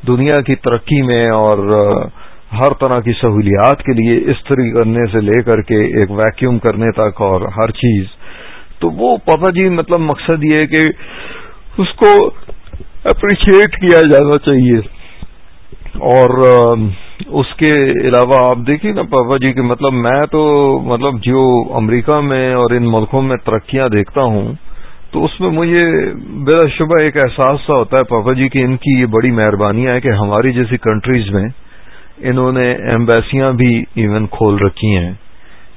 دنیا کی ترقی میں اور ہر طرح کی سہولیات کے لیے استری کرنے سے لے کر کے ایک ویکیوم کرنے تک اور ہر چیز۔ تو وہ پاپا جی مطلب مقصد یہ ہے کہ اس کو اپریشیٹ کیا جانا چاہیے۔ اور اس کے علاوہ آپ دیکھیے نا پاپا جی کہ مطلب میں تو مطلب جو امریکہ میں اور ان ملکوں میں ترقیاں دیکھتا ہوں تو اس میں مجھے بلا شبہ ایک احساس سا ہوتا ہے پاپا جی کہ ان کی یہ بڑی مہربانی ہے کہ ہماری جیسی کنٹریز میں انہوں نے ایمبیسیاں بھی ایون کھول رکھی ہیں۔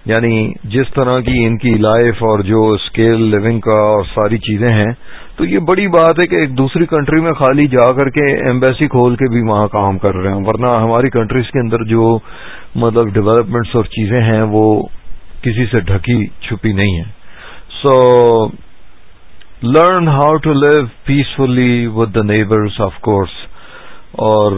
یعنی جس طرح کی ان کی لائف اور جو اسکیل لیونگ کا اور ساری چیزیں ہیں، تو یہ بڑی بات ہے کہ ایک دوسری کنٹری میں خالی جا کر کے ایمبیسی کھول کے بھی وہاں کام کر رہے ہیں۔ ورنہ ہماری کنٹریز کے اندر جو مطلب ڈیولپمنٹس اور چیزیں ہیں، وہ کسی سے ڈھکی چھپی نہیں ہیں۔ So learn how to live peacefully with the neighbours of course اور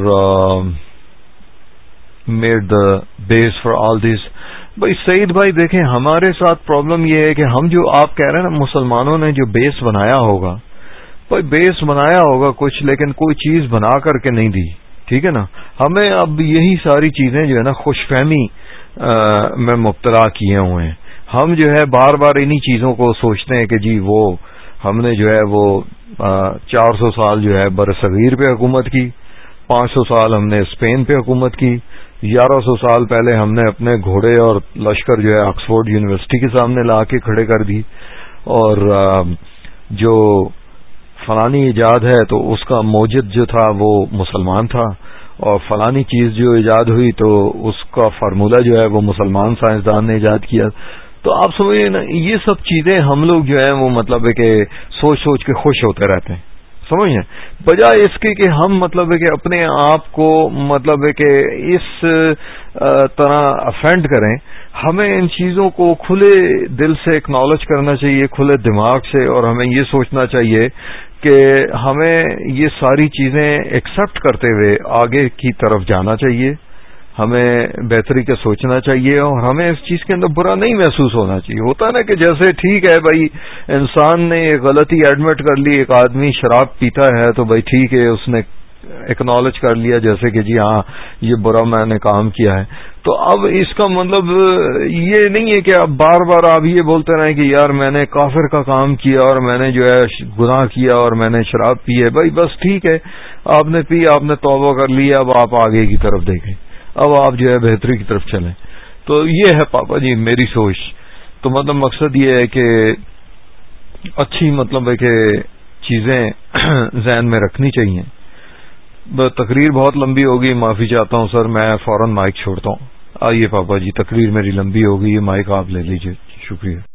made the base for all these بھائی سعید بھائی، دیکھیں، ہمارے ساتھ پرابلم یہ ہے کہ ہم جو آپ کہہ رہے ہیں نا، مسلمانوں نے جو بیس بنایا ہوگا، بھائی بیس بنایا ہوگا کچھ، لیکن کوئی چیز بنا کر کے نہیں دی، ٹھیک ہے نا؟ ہمیں اب یہی ساری چیزیں جو ہے نا خوش فہمی میں مبتلا کیے ہوئے ہیں۔ ہم جو ہے بار بار انہی چیزوں کو سوچتے ہیں کہ جی وہ ہم نے جو ہے وہ چار سو سال جو ہے بر صغیر پہ حکومت کی، پانچ سو سال ہم نے اسپین پہ حکومت کی گیارہ سو سال پہلے ہم نے اپنے گھوڑے اور لشکر جو ہے آکسفورڈ یونیورسٹی کے سامنے لا کے کھڑے کر دی اور جو فلانی ایجاد ہے تو اس کا موجد جو تھا وہ مسلمان تھا اور فلانی چیز جو ایجاد ہوئی تو اس کا فارمولہ جو ہے وہ مسلمان سائنسدان نے ایجاد کیا۔ تو آپ سمجھے نا، یہ سب چیزیں ہم لوگ جو ہیں وہ مطلب ہے کہ سوچ سوچ کے خوش ہوتے رہتے ہیں۔ سمجھیں بجائے اس کی کہ ہم مطلب ہے کہ اپنے آپ کو مطلب ہے کہ اس طرح افینڈ کریں، ہمیں ان چیزوں کو کھلے دل سے اکنالج کرنا چاہیے، کھلے دماغ سے، اور ہمیں یہ سوچنا چاہیے کہ ہمیں یہ ساری چیزیں ایکسپٹ کرتے ہوئے آگے کی طرف جانا چاہیے۔ ہمیں بہتری کا سوچنا چاہیے اور ہمیں اس چیز کے اندر برا نہیں محسوس ہونا چاہیے۔ ہوتا نا کہ جیسے ٹھیک ہے بھائی، انسان نے ایک غلطی ایڈمٹ کر لی، ایک آدمی شراب پیتا ہے تو بھائی ٹھیک ہے، اس نے اکنالج کر لیا جیسے کہ جی ہاں یہ برا میں نے کام کیا ہے۔ تو اب اس کا مطلب یہ نہیں ہے کہ اب بار بار آپ یہ بولتے رہے کہ یار میں نے کافر کا کام کیا اور میں نے جو ہے گناہ کیا اور میں نے شراب پی ہے۔ بھائی بس ٹھیک ہے، آپ نے پی، آپ نے توبہ کر لیا اب آپ آگے کی طرف دیکھیں۔ اب آپ جو ہے بہتری کی طرف چلیں۔ تو یہ ہے پاپا جی میری سوچ۔ تو مطلب مقصد یہ ہے کہ اچھی مطلب ہے کہ چیزیں [CLEARS THROAT] ذہن میں رکھنی چاہیے۔ تقریر بہت لمبی ہوگی، معافی چاہتا ہوں سر، میں فوراً مائک چھوڑتا ہوں۔ آئیے پاپا جی تقریر میری لمبی ہوگی، یہ مائک آپ لے لیجیے شکریہ۔